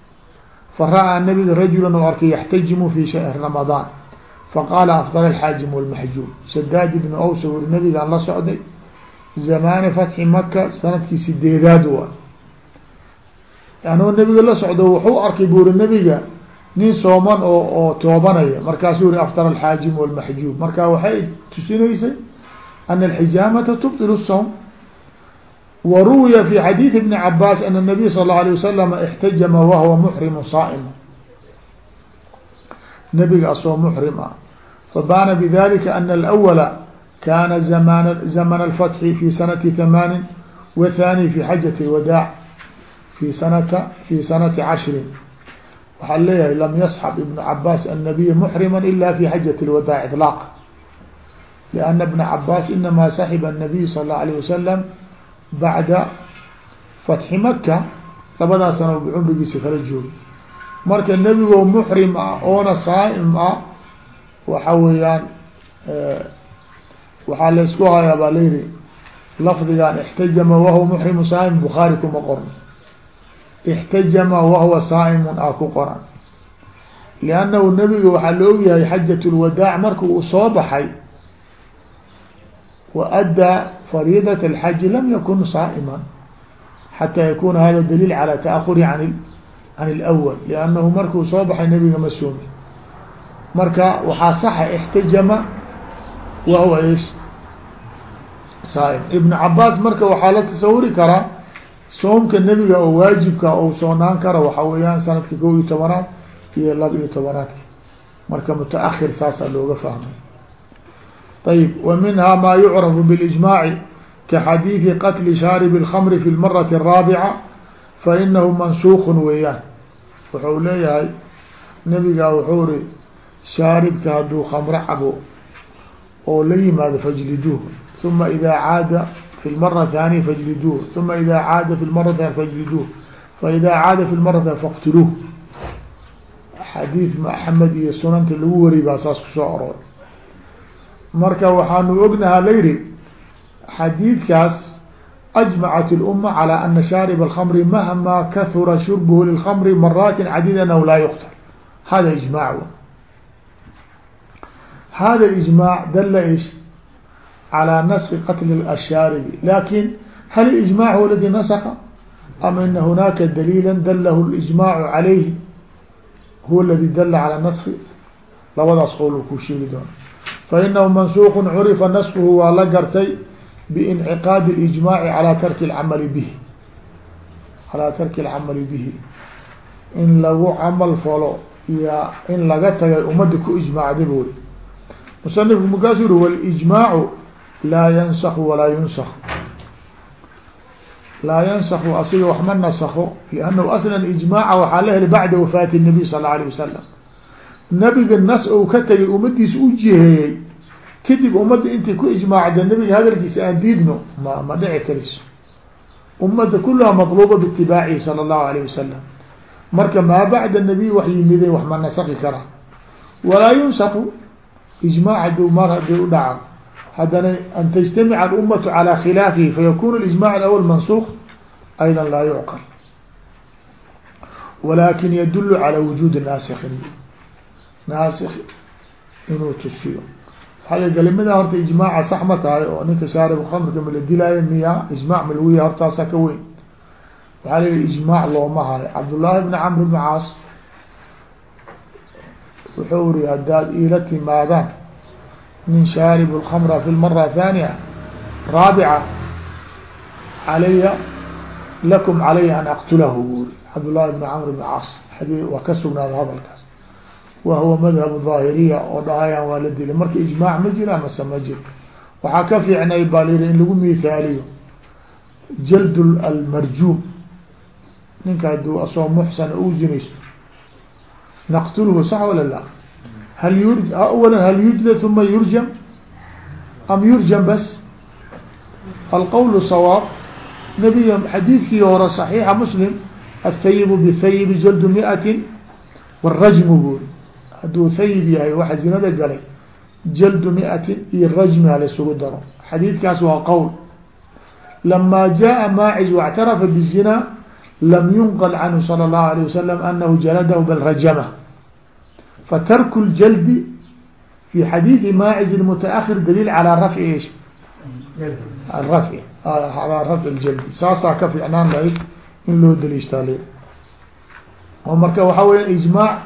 fara'aa nabiga rajula u arkay yaxtajimu fi shahri ramadaan faqaala afdal alxaajim walmaxjuum shadaad ibn aws wuri nabigaan la socday zamaani fatxi maka sanadkii sideedaad wa anoo nabiga la socdo wuxuu arkay buuri nabiga nin sooman oo oo toobanaya markaasuu yuri afdal alxaajim walmaxjuum marka waxay tusinaysay ana alxijaamata tubطil الsawm wruwiya fi xadiiث بn cabaas an الnabiy sal اله alيه wasalam اxtajama wahwa mxrimu saa'im nabiga asoo mxrim ah fabana bidalika ana اlأwla kana zamn اlfatxi fi sanati ثamaanin wthani fi xajaة الwadaac fi sanata fi sanati cashrin waxaa leeyahay lam yasxab ibn cabaas الnabiy mxrima ila fi xajaة الwadaac iطlaaq لأna bna cabaas inama saxiba الnabiy sal اله alيه wasalam bacda fatxi maka labadaas sana cumrigiisa kala joogi marka nebigoo muxrim ah oona saa'im ah waxa weeyaan waxaa laysku hayaa baa layihi lafdigan ixtajama wahuwa muxrimu saa'im bukhaari kuma qorno ixtajama wahuwa saa'imun ah ku qoran. Liannahu nebiga waxaa la ogyahay xajat lwadaac marka uu soo baxay wa addaa فريضة الحج لم يكن صائما حتى يكون هذا دليل على تأخر عن عن الأول لأنه markuu soo baxay نبiga ma soomi marka waxaa صح احتجم وهو ايش صائم iبن عabاس marka waxaa la tasawuri karaa soomka nebiga oo waajibka ou soonaan kara waxa weeyaan sanadka kow iyo tobanaad iyo laba iyo tobanaadki marka mتأخir saasaa looga ayb wa minha maa yucrafu bilijmaaci ka xadiidi qatli shaaribi اlkhamri fi lmarati araabica fa inahu mansuukun weeyaan wuxuu leeyahay nabigaa wuxuu ri shaaribka hadduu khamro cabo oo la yimaado fajliduuh uma idaa caada fi lmara ahaaniya fajliduuh uma idaa caada fi lmara ahan fajliduuh faidaa caada fi lmara ahan faqtiluuh xadiid maxamed iyo sunanta lagu wari baa saas ku soo arooray marka waxaanu ognahaa la yihi xadiidkaas أجمعت الأمة على أن شارب الخمر مهما كثر شربه للخمر مرات عديدة أنه لا يقتل هذا إجماع هذا الإجماع دل إيش على نسخ قتل الشارب لكن هل الإجماع هو الذي نسخ أم أن هناك دليلا دله الإجماع عليه هو الذي دل على نسخ labadaas qowl ku sheegi doona fainahu mansuuq curifa naskuhu waa la gartay biinciqaadi اlijmaaci calaa tarki اlcamali bihi calaa tarki اlcamali bihi in lagu camal falo iyo in laga tagay ummadda ku ijmaacda buuri musanifku markaasu yuri walijmaacu laa yansaku walaa yunsak laa yansaku asiga wax ma nasako liannahu aslan ijmaaca waxaa la helay bacda wafaati الnabiy sal اla alيه wasalam nabiga nas ou ka tagay ummadiisa u jiheeyey kadib ummadda intay ku ijmaacda nabiga hadalkiisa aan diidno ma ma dhici kariso. Ummadda kulaha matluuba biitibaacihi sala allahu alayh wasalam marka maa bacda nabiy wax yimideen wax ma nasaki karaa walaa yunsaqu ijmac haduu mar haddii u dhaca haddana an tajtamica alummatu calaa khilaafihi fayakunu lijmac alawal mansuuq ayda laa yucqal walakin yadulu calaa wujuudi naasikin naasik inuu tusiyo. Waaa galimada horta ijmaaca sax ma tahay oo ninka shaarib khamrka ma la dilaayo miya ijmac ma lagu yahay hortaasa ka weyn. Waxaa la yihi ijmaac looma hayo. Cabdullaahi bni camr bni caas wuxuu ri haddaad iila timaadaan min shaarib lkamra fi lmara thaniya raabica calaya lakum calaya an aqtulahu buri cabdullahi bni camr bni caas waa ka sugnaaday hadalkaas wa huwa madhab daahiriya oo dhahayaan waa la dilay marka ijmaac ma jira mase ma jir waxaa ka fiicnay baa la yihi in lagu mithaaliyo jald almarjuum ninka haduu asoo muxsan u zinaysto naqtulhu sax wala la hal yur awala hal yujlad uma yurjam am yurjam bas alqowl sawaab nabiga xadiidkii hore صaxiixa muslim aلthayibu bthayibi jaldu miatin wاrajmu buri hadduu thayib yahay waxa zinada galay jaldu miatin iyo rajmi halaysugu daro xadiidkaas waa qowl lama jaءa maaciz واctarafa bالzina lam yunqل canhu salى الlahu عalيه wasalam anahu jaladahu bal rajama fatarku اljaldi fi xadiidi maaciz الmutaأkhir daliil calى rafci ish rafci alaa rafci ljaldi saasaa ka fiicnaan lahayd in loo daliishtaa l oo marka waxaa weya ijmaac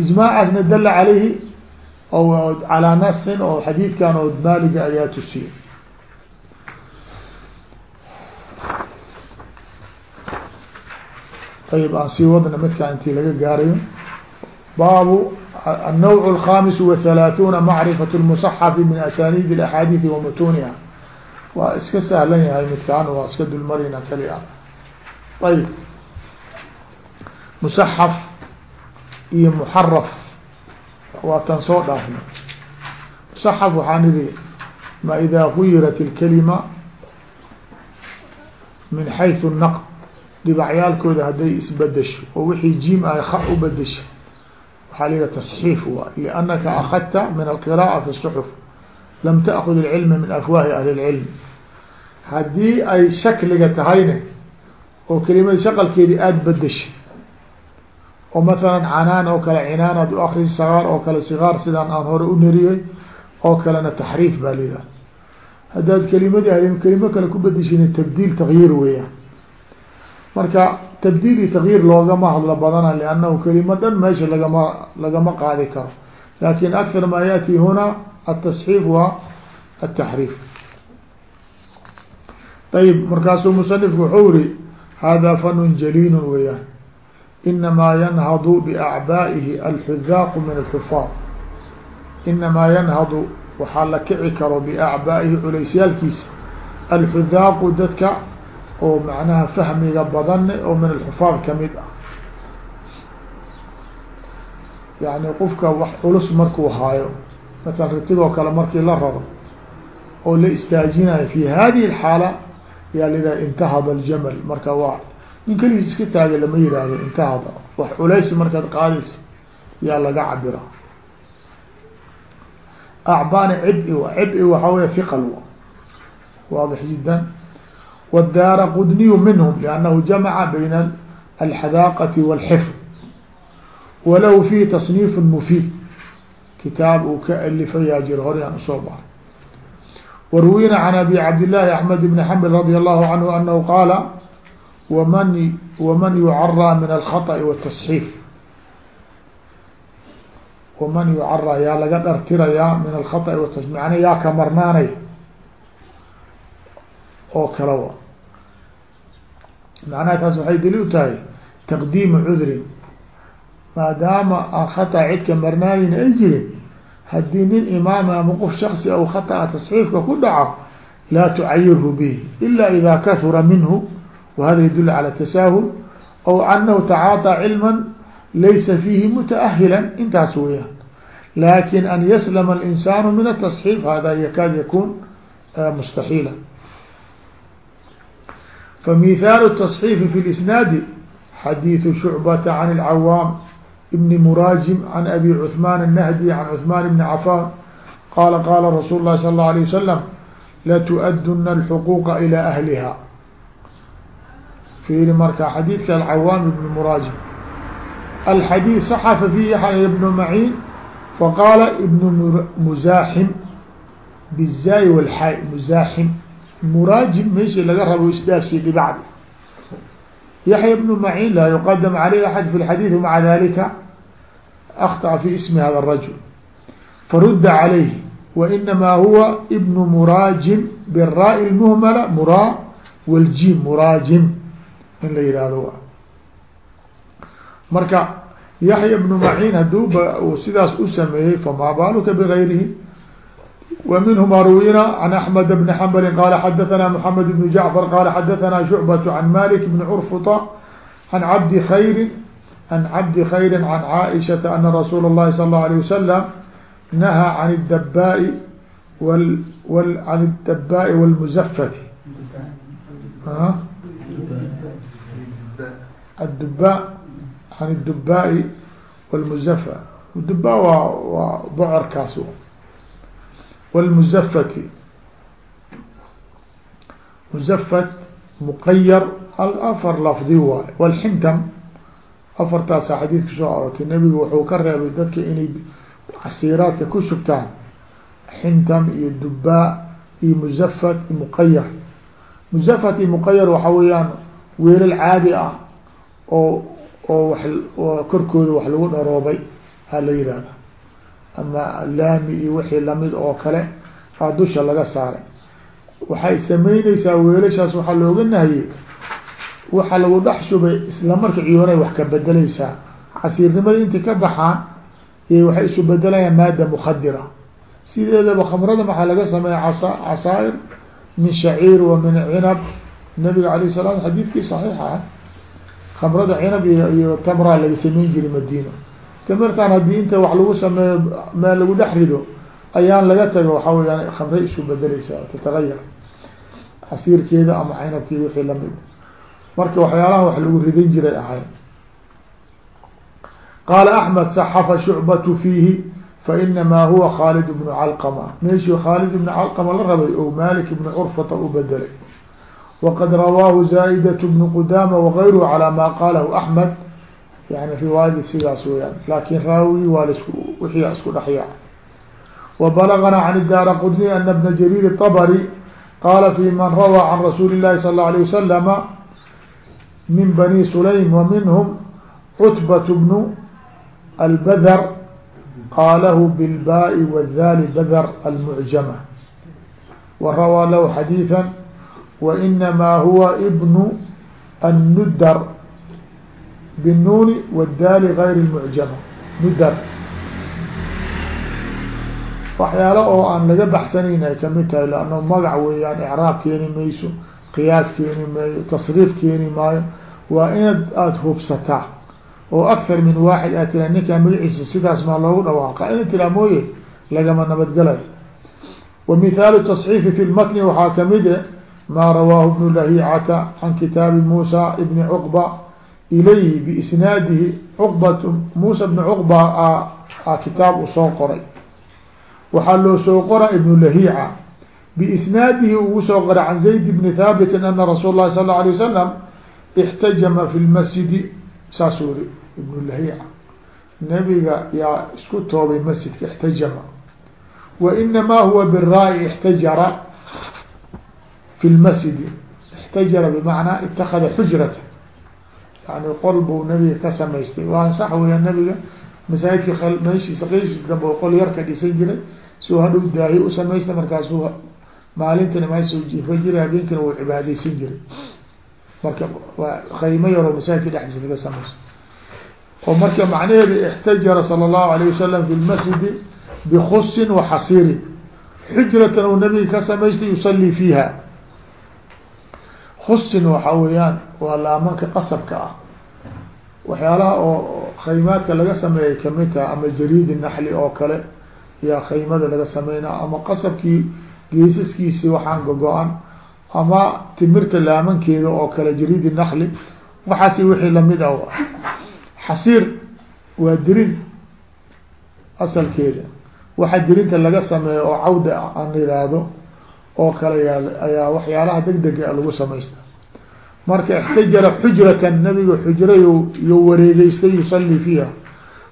ijmaacaasna dala calayhi o calaa nasin oo xadiidkan oo maaliga ayaa tusiyay ayib aan sii wadna midkaa intii laga gaarayo baabu النوع الخامس وثلاثون معرفة المصحف من أسانيد الأحاadيث ومتونha waa iska sahlan yahay midkaan waa iska dulmarina kali a ayb musaxaf iyo muxaraf. Waataan soo dhaafna musaxaf waxaa nidi ma idaa guyirat ilkalima min xaysu naqd. Dhibacyaalkooda hadday isbedesho oo wixii jiim ahay ha u bedesha waxaa la yihi tasxiif waay liannaka akadta min alqiraa'a fi suxuf lam ta'kud ilcilma min afwaahi ahli lcilm haddii ay shakliga tahayne oo kelimada shaqalkeedii aada bedeshay oo masalan canaan oo kale cinaan aad u akris sagaar oo kale sigaar sidaan aan hore u neriyey oo kalena taxriif baa lidaa haddaad kelimadii hay kelimo kale ku bedeshin tabdiil takyiir weeyaan. Marka tabdiil iyo takyiir loogama hadlo badana liannahu kelimo dhan meesha lagama lagama qaadi karo. Lakin akthar ma yaati huna atasxiif wa ataxriif ayb markaasuu musanifku wuxuu iri hada fanun jaliil weyaan inamaa yanhadu biacbaa'ihi alxudaaqu min alxufaad inamaa yanhadu waxaa la kici karo biacbaa'ihi culeysyaalkiisa alxudaaqu dadka oo macnaha fahmiga badane oo min alxufaad ka mid ah yani qofka wax culus markuu haayo masalan ritigoo kale markii la rabo oo la istaajinayo fi hadihi alxaala yaa lidaha intahada aljamal marka waa in keligiis iska taaga lama yihahdo intaad wax culays markaad qaadaysa yaa laga cabira acbaani cib cib waxaa wey hiqal waadix jiddan. Wdaara qudniyu minhm lأnnahu jamaca bayna alxadaaqati wاlxifd walow fii tasniif mufiid. Kitaab uu ka alifay yaa jir horeyaan u soo baray waruwina can abi cabd axmed bni xambal radi allahu canhu anahu qaala waman waman yucaraa min alkhaطa'i watasxiif waman yucaraa yaa laga dhartirayaa min alkhaطa'i watas macnaa yaa ka marnaanay. Oo kalawa macnaha taas waxay daliil u tahay taqdiima cudrin. Maadaama aan khata cid ka marnaanayna ay jirin haddii nin imaam ah ama qof shaksi aw ah khata-a tasxiifka ku dhaco laa tucayirhu bih ila ida kahura minhu wahada yadul calى tasaahul aw anahu tacaaطى cilma laysa fiihi mutaأhila intaas weyaan lakin an yaslama الإnsaan min التصxiif hada yakaad yakun mustaxiila famithaalu التصxiifi fi اlisnaadi xadiiثu shucbata can اlcawaam بن مراجم عن أبي عثمان النهدي عن عثمان بن عفان قال قال رsuل الlه صلى الله عليه وسلم لتؤdن الحقوق إلى أهلها fiiri marka xadiidka alcawaam ibn muraajim alxadiid saxafa fiihi yaxya ibn maciin faqaala ibnu musaaxim bizaay walxaay musaaxim muraajim meeshii laga rabo isdhaafsii dhibacdi yaxya ibnu maciin laa yuqadam caleyh axad fi lxadiidi maca dalika akhtaa fi ismi hada rajul farudda calayh wainamaa huwa ibnu muraajim biraa'i lmuhmala muraa waljim muraajim in la yihahdo marka yaxya bnu maciin haduuba uu sidaas u sameeyey famaa baaluka bigayrihi wa minhuma ruwina can axmed bni xambali qaala xadathana moxamed bnu jacfar qaala xadathana shucbat can malik bni curfuta can cabdi khayri can cabdi khayri can caaishata ana rasuula اllahi sal اllahu alيه wasalam nahaa can اdabai wal can اdabai wاlmuzafati aduba an dubai wlmuzafa duba waa waa bocorkaas wlmuzafati muzafat muqayar afar lafdi waay wlxintam afartaasa xadiid ka soo aroortay nebigu wuxuu ka reebay dadka inay casiiraadka ku shubtaan xintam iyo dubaa iyo muzafat muqayar muzafat iyo muqayar waxaa ah oo oo wa korkooda wax lagu dharoobay ha la yihahda ama laami iyo wixii la mid oo kale aa dusha laga saaray. Waxay sameyneysaa weelashaas waxaa looga nahiyey waxa lagu dhex shubay isla marka ciyooray wax ka bedeleysaa casiirnimada intay ka baxaan y waxay isu bedelayaan maada mukadira sideedaba khamrada maxaa laga sameeya casa casaair min shaciir wa min cinab. Nabiga alayh salam xadiidkii saxiixa ah khamrada cinab iyo tamraa laga sameyn jiray madiina tamirtaan haddii inta wax lagu sameeyo meel lagu dhex rido ayaan laga tago waxa weyaan khamray isu bedeleysaa tatagayar casiirkeeda ama cinabkeeda wixii la mid marka waxyaalaha wax lagu ridan jiray ahay qaala axmed saxafa shucbatu fiihi fainamaa huwa khaalid bnu calqama. Meeshii khaalid ibnu calqama la rabay o malik ibnu curfata u bedelay waqad rawaahu zaa'idat bnu qudaama wagayruhu calaa maa qaalahu axmed yani riwaayadii sidaas weyaan laakin raawi waa lasku wixii isku dhexyaa wabalaganaa can daara qudni ana bna jariir طabri qaala fi man rawaa can rasuuli اllahi sal اlه alيه wasalama min bani sulaym wa minhm cutbat bnu albadr qaalahu bilbaai wاdali badr almucjama wa rawaa lahu xadiiثa wainamaa huwa bnu annudar binuuni wاdaali gayr اlmucjama nudar waxyaalo oo aan laga baxsanayn ay ka mid tahay lanno magac weeyaan icraab keeni mayso qiyaas keeni maayo tasriif keeni maayo waa inaad aada hubsataa oo akar min waaxid aad tira ninkaa magaciisa sidaas maa loogu dhawaaqa ina tiraa mooye lagama nabadgalayo mithaalu tasxiifi fi lmatni waxaa ka mid maa rawaahu bnu lahicata can kitaabi muusa ibni cuqba ilayhi biisnaadihi cuqbat muusa bni cuqba a kitaab u soo qoray waxaa loo soo qora ibnu lahiica biisnaadihi ugu soo qoray can zayd bni thaabitin ana rasuul lahi sal اla alay wasalam ixtajama fi lmasjidi saasuu iri ibnu lahiica nabiga yaa isku toobay masjidka ixtajama wa inamaa huwa biraai ixtajara fi lmasjidi ixtajara bimacnaa itakada xujrata yani qol buu nabiga ka samaystay waan sax weya nabiga masaajidka meeshiisa qeyskiisa dambe oo qol yar ka dhisan jiray si uu hadhow daahi u samaysta markaasuu maalintana maasoo jiifa jiray habeenkana wuu cibaadeysan jiray marka waa qaymo yaroo masaajidka dhexdiisa laga samaysto oo marka macnaheeda ixtajara sala allahu alayh wasalam fi lmasjidi bikusin wa xasiirin nabiga ka samaystay yusalii fiiha kusin waxa weeyaan waa laamanka qasabka ah. Waxyaalaha oo khaymaadka laga sameeyay ka mid taha ama jariidi naxli oo kale yaa khaymada laga sameynaa ama qasabkii geesaskiisi waxaan gogo-an ama timirta laamankeeda oo kale jariidi naxli. Waxaasi wixii la mid ah xasiir waa dirin asalkeeda. Waxa dirinta laga sameeyo oo cawda aan yihahdo oo kale yaa ayaa waxyaalaha deg dega lagu samaysta marka اxtajara xujratan nabiga xujra yo wareegeystay yusalii fiiha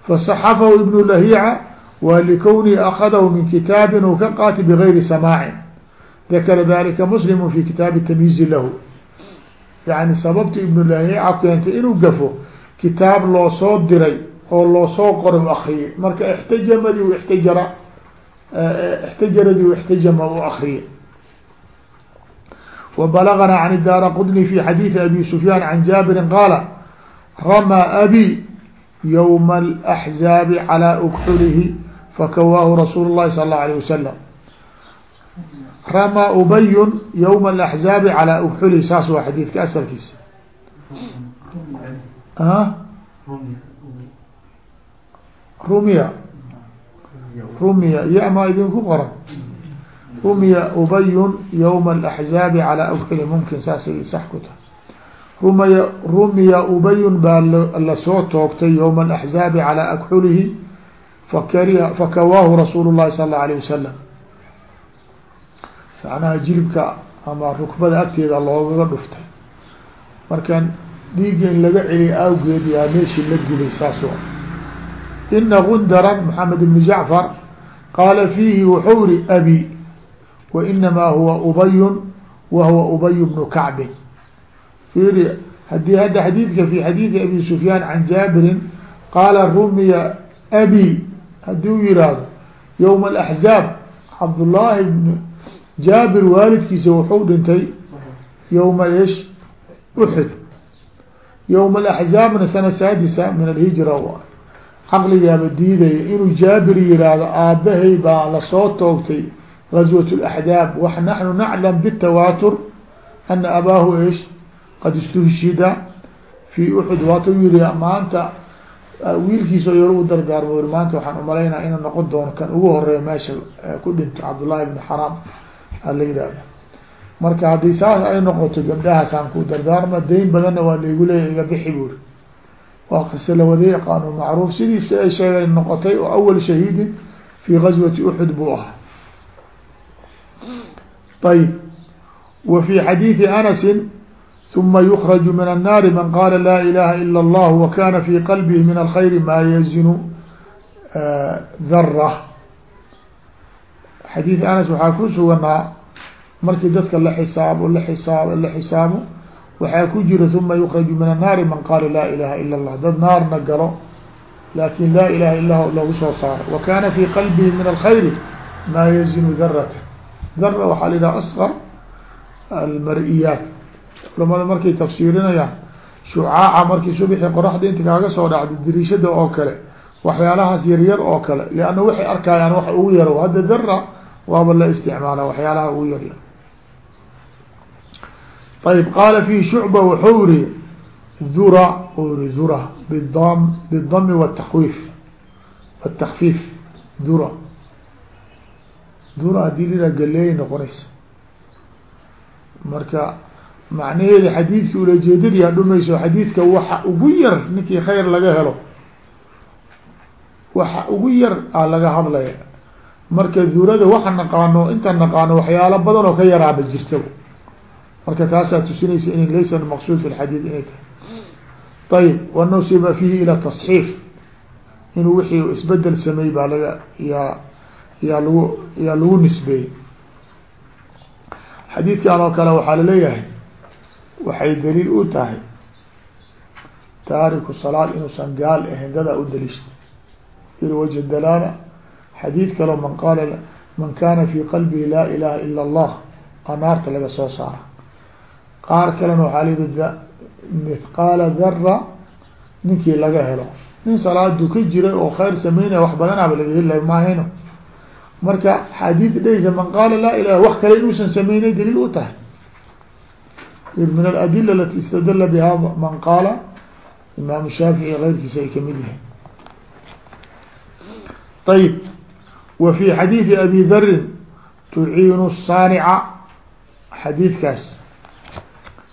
faصaxafahu ibn lahiica wa likownihi akadahu min kitaabin uu ka qaati bgayri samaacin dakara dalika muslimu fi kitaabi tamyiizi lahu yani sababta ibnu lahiica keentay inuu gafo kitaab loo soo diray oo loo soo qoray u akriyay marka اxtajamadi u اxtajara اxtajaradi u اxtajama u akriyay وبلغنا عن الدار قطني في حديث أبي سفيان عن جابر قال رمى أبي ywma اlaxzaabi calى ukxulihi fakawaahu rasuul الlahi sal اlه alيه wasalam ramaa ubayun ywma اlaxzaabi calى ukxulihi saas waa xadiidka asalkiisa rumiya rumiya yamaa idinku qoran rumiya ubayun ywma alaxzaabi calaa ukxuli mumkin saasay sax ku tahay. Rumiya rumiya ubayun baa la soo toogtay ywma alaxzaabi calaa akxulihi fakariha fakawaahu rasuulu llahi sala allau alayh wasalam macnaha jilibka ama rukbada agteeda loogaga dhuftay. Markan dhiigga in laga celiy awgeed yaa meeshii la gubay saas ina gundara maxamed ibn jacfar qaala fiihi wuxuu abi wainamaa huwa ubayun wahuwa ubay bnu kacbin fiiri haddii hadda xadiidka fi xadiidi abi sufyaan can jaabirin qaala rumiya abi haddii u yihahdo ywma alaxzaab cabdullaahi bn jaabir waalidkiisa wuxuu dhintay yowma ish uxud yowma alaxzaabna sana saadisa min alhijra caqligaaba diidaya inuu jaabir yihahdo aabahay baa la soo toogtay غزوة الأحداab naحnu naclam bالتawaatur ana abaahu ish qad istuhshida fii uxud waata yiri maanta wiilkiisa yar u dardaarmo uri maanta waxaan umalaynaa inuu noqon doono kan ugu horeeya meesha ku dhinto cabdullahi bn xaraam ala yihahda marka haddii saas ay noqoto gabdhahaasaan ku dardaarma dayn badanna waa laigu leeya iga bixi buuri waa qise lawada yaqaano macruuf sidiisi ay sheegay noqotay oo awal shahiidin fii gazwati uxud buu ahaa ayb wa fii xadiidi anasin uma yukraju min annaari man qaala laa ilaha ila allah wa kana fi qalbihi min alkhayri maa yazinu dara xadiid anas waxaa ku suganaa markii dadka la xisaabo la isaabo la xisaabo waxaa ku jira uma yukraju min annaari man qaala laa ilaha ila allah dad naarna galo laakin laa ilaha illa lagu soo saaro wa kana fi qalbihi min alkhayri maa yazinu darata dara waxaa la yidhaha asqar almar-iyaat markay tafsiirinayaan shucaaca markii subixii qoraxda inta kaaga soo dhacdo diriishada oo kale waxyaalahaas yaryar oo kale lianna waxay arkayaan wax ugu yaro hadda dara waaba la isticmaala waxyaalaha ugu yaryar ayb qaala fi shucba wuxuu iri iri dhura bidam bidami watawiif watakfiif dhura dura haddii liraa galeeyay noqonaysa marka macnaheeda xadiidka ulajeedadiyaa dhumayso xadiidka waxa ugu yar ninkii khayr laga helo waxa ugu yar a laga hadlaya marka durada waxa naqaano inta naqaano waxyaalo badan oo ka yaraaba jirta marka taasaa tusinaysa in laysa maqsuud fi lxadiid inay tahay ayib wanusiba fihi ila tasxiif inuu wixii isbeddel sameey baa laga yaa yaa lagu yaa lagu nisbeeyey. Xadiidkan oo kale waxaa la leeyahay waxay daliil u tahay taariku salaad inuusan gaal ahayn dadaa u daliishtay. Ir wajه dalaala. Xadiid kaleo man qaala man kana fi qalbihi laa ilaha ila اllah a naarta laga soo saara. Qaar kalena waxaa layihi mithqaala dara ninkii laga helo. Nin salaadu ka jiray oo khayr sameynaya wax badanaaba laga heli maahayno marka xadiid dhehaysa man qaala laa ilaha wax kale inuusan sameynay daliil u tahay. Min aladila alati istadala biha man qaala imaam shaafici keyrkiisa ay ka mid yihiin. Ayb wa fi xadiidi abi darin tuciinu saanica xadiidkaas.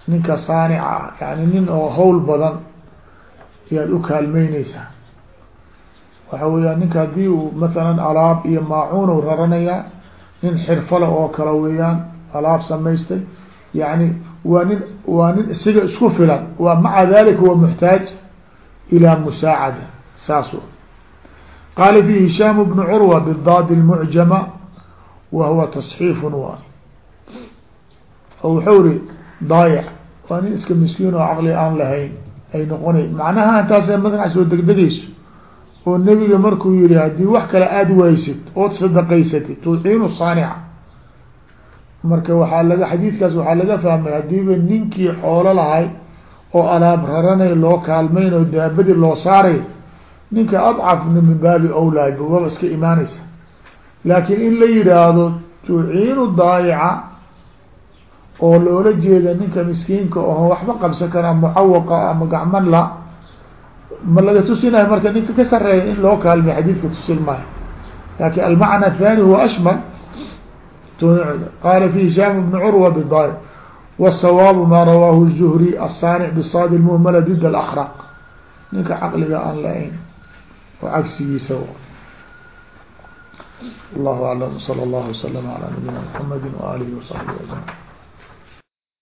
Ninka saanica yani nin oo hawl badan ayaad u kaalmeyneysaa waxa weeyaan ninka haddii uu masalan alaab iyo maacuun raranayaa nin xirfale oo kale weeyaan alaab samaystay yani waa nin waa nin isiga isku filan wa maca dalika huwa muxtaaj ilaa musaacada saas qaala fi hishaam bnu curwa bidaad lmucjama wa huwa tasxiifun waay oo wuxuu ri daayac waa nin iska miskiin oo caqli aan lahayn ay noqonay. Macnaha intaasa madaxa soo degdegayso oo nebiga markuu yihi haddii wax kale aada waysid ood sadaqaysatid tuciinu saanica marka waxaa laga xadiidkaas waxaa laga fahmay haddiiba ninkii xoolo lahay oo alaab raranay loo kaalmayn oo daabadii loo saaray ninka adcafna min baabi awlaa waba iska imaanaysa. Laakiin in la yihaahdo tuciinu daayica oo loola jeeda ninka miskiinka oho waxba qabsan karaa mucawaqa ama gacman la ma laga tusinayo marka ninka ka sareeya in loo kaalmay xadiidka tusin maayo lakin almacna athani huwa ashmal qaala fi hishaam bn curwa bdaayic wالsawaabu ma rawaahu الzuhri aلsaanic bsaad muhmala did اlأkraq ninka caqliga aan la-ayn oo cagsigiisa allahu aclam salى اllahu وslm alى nabiyina mxamedi waalihi وصaxbihi aجmaعin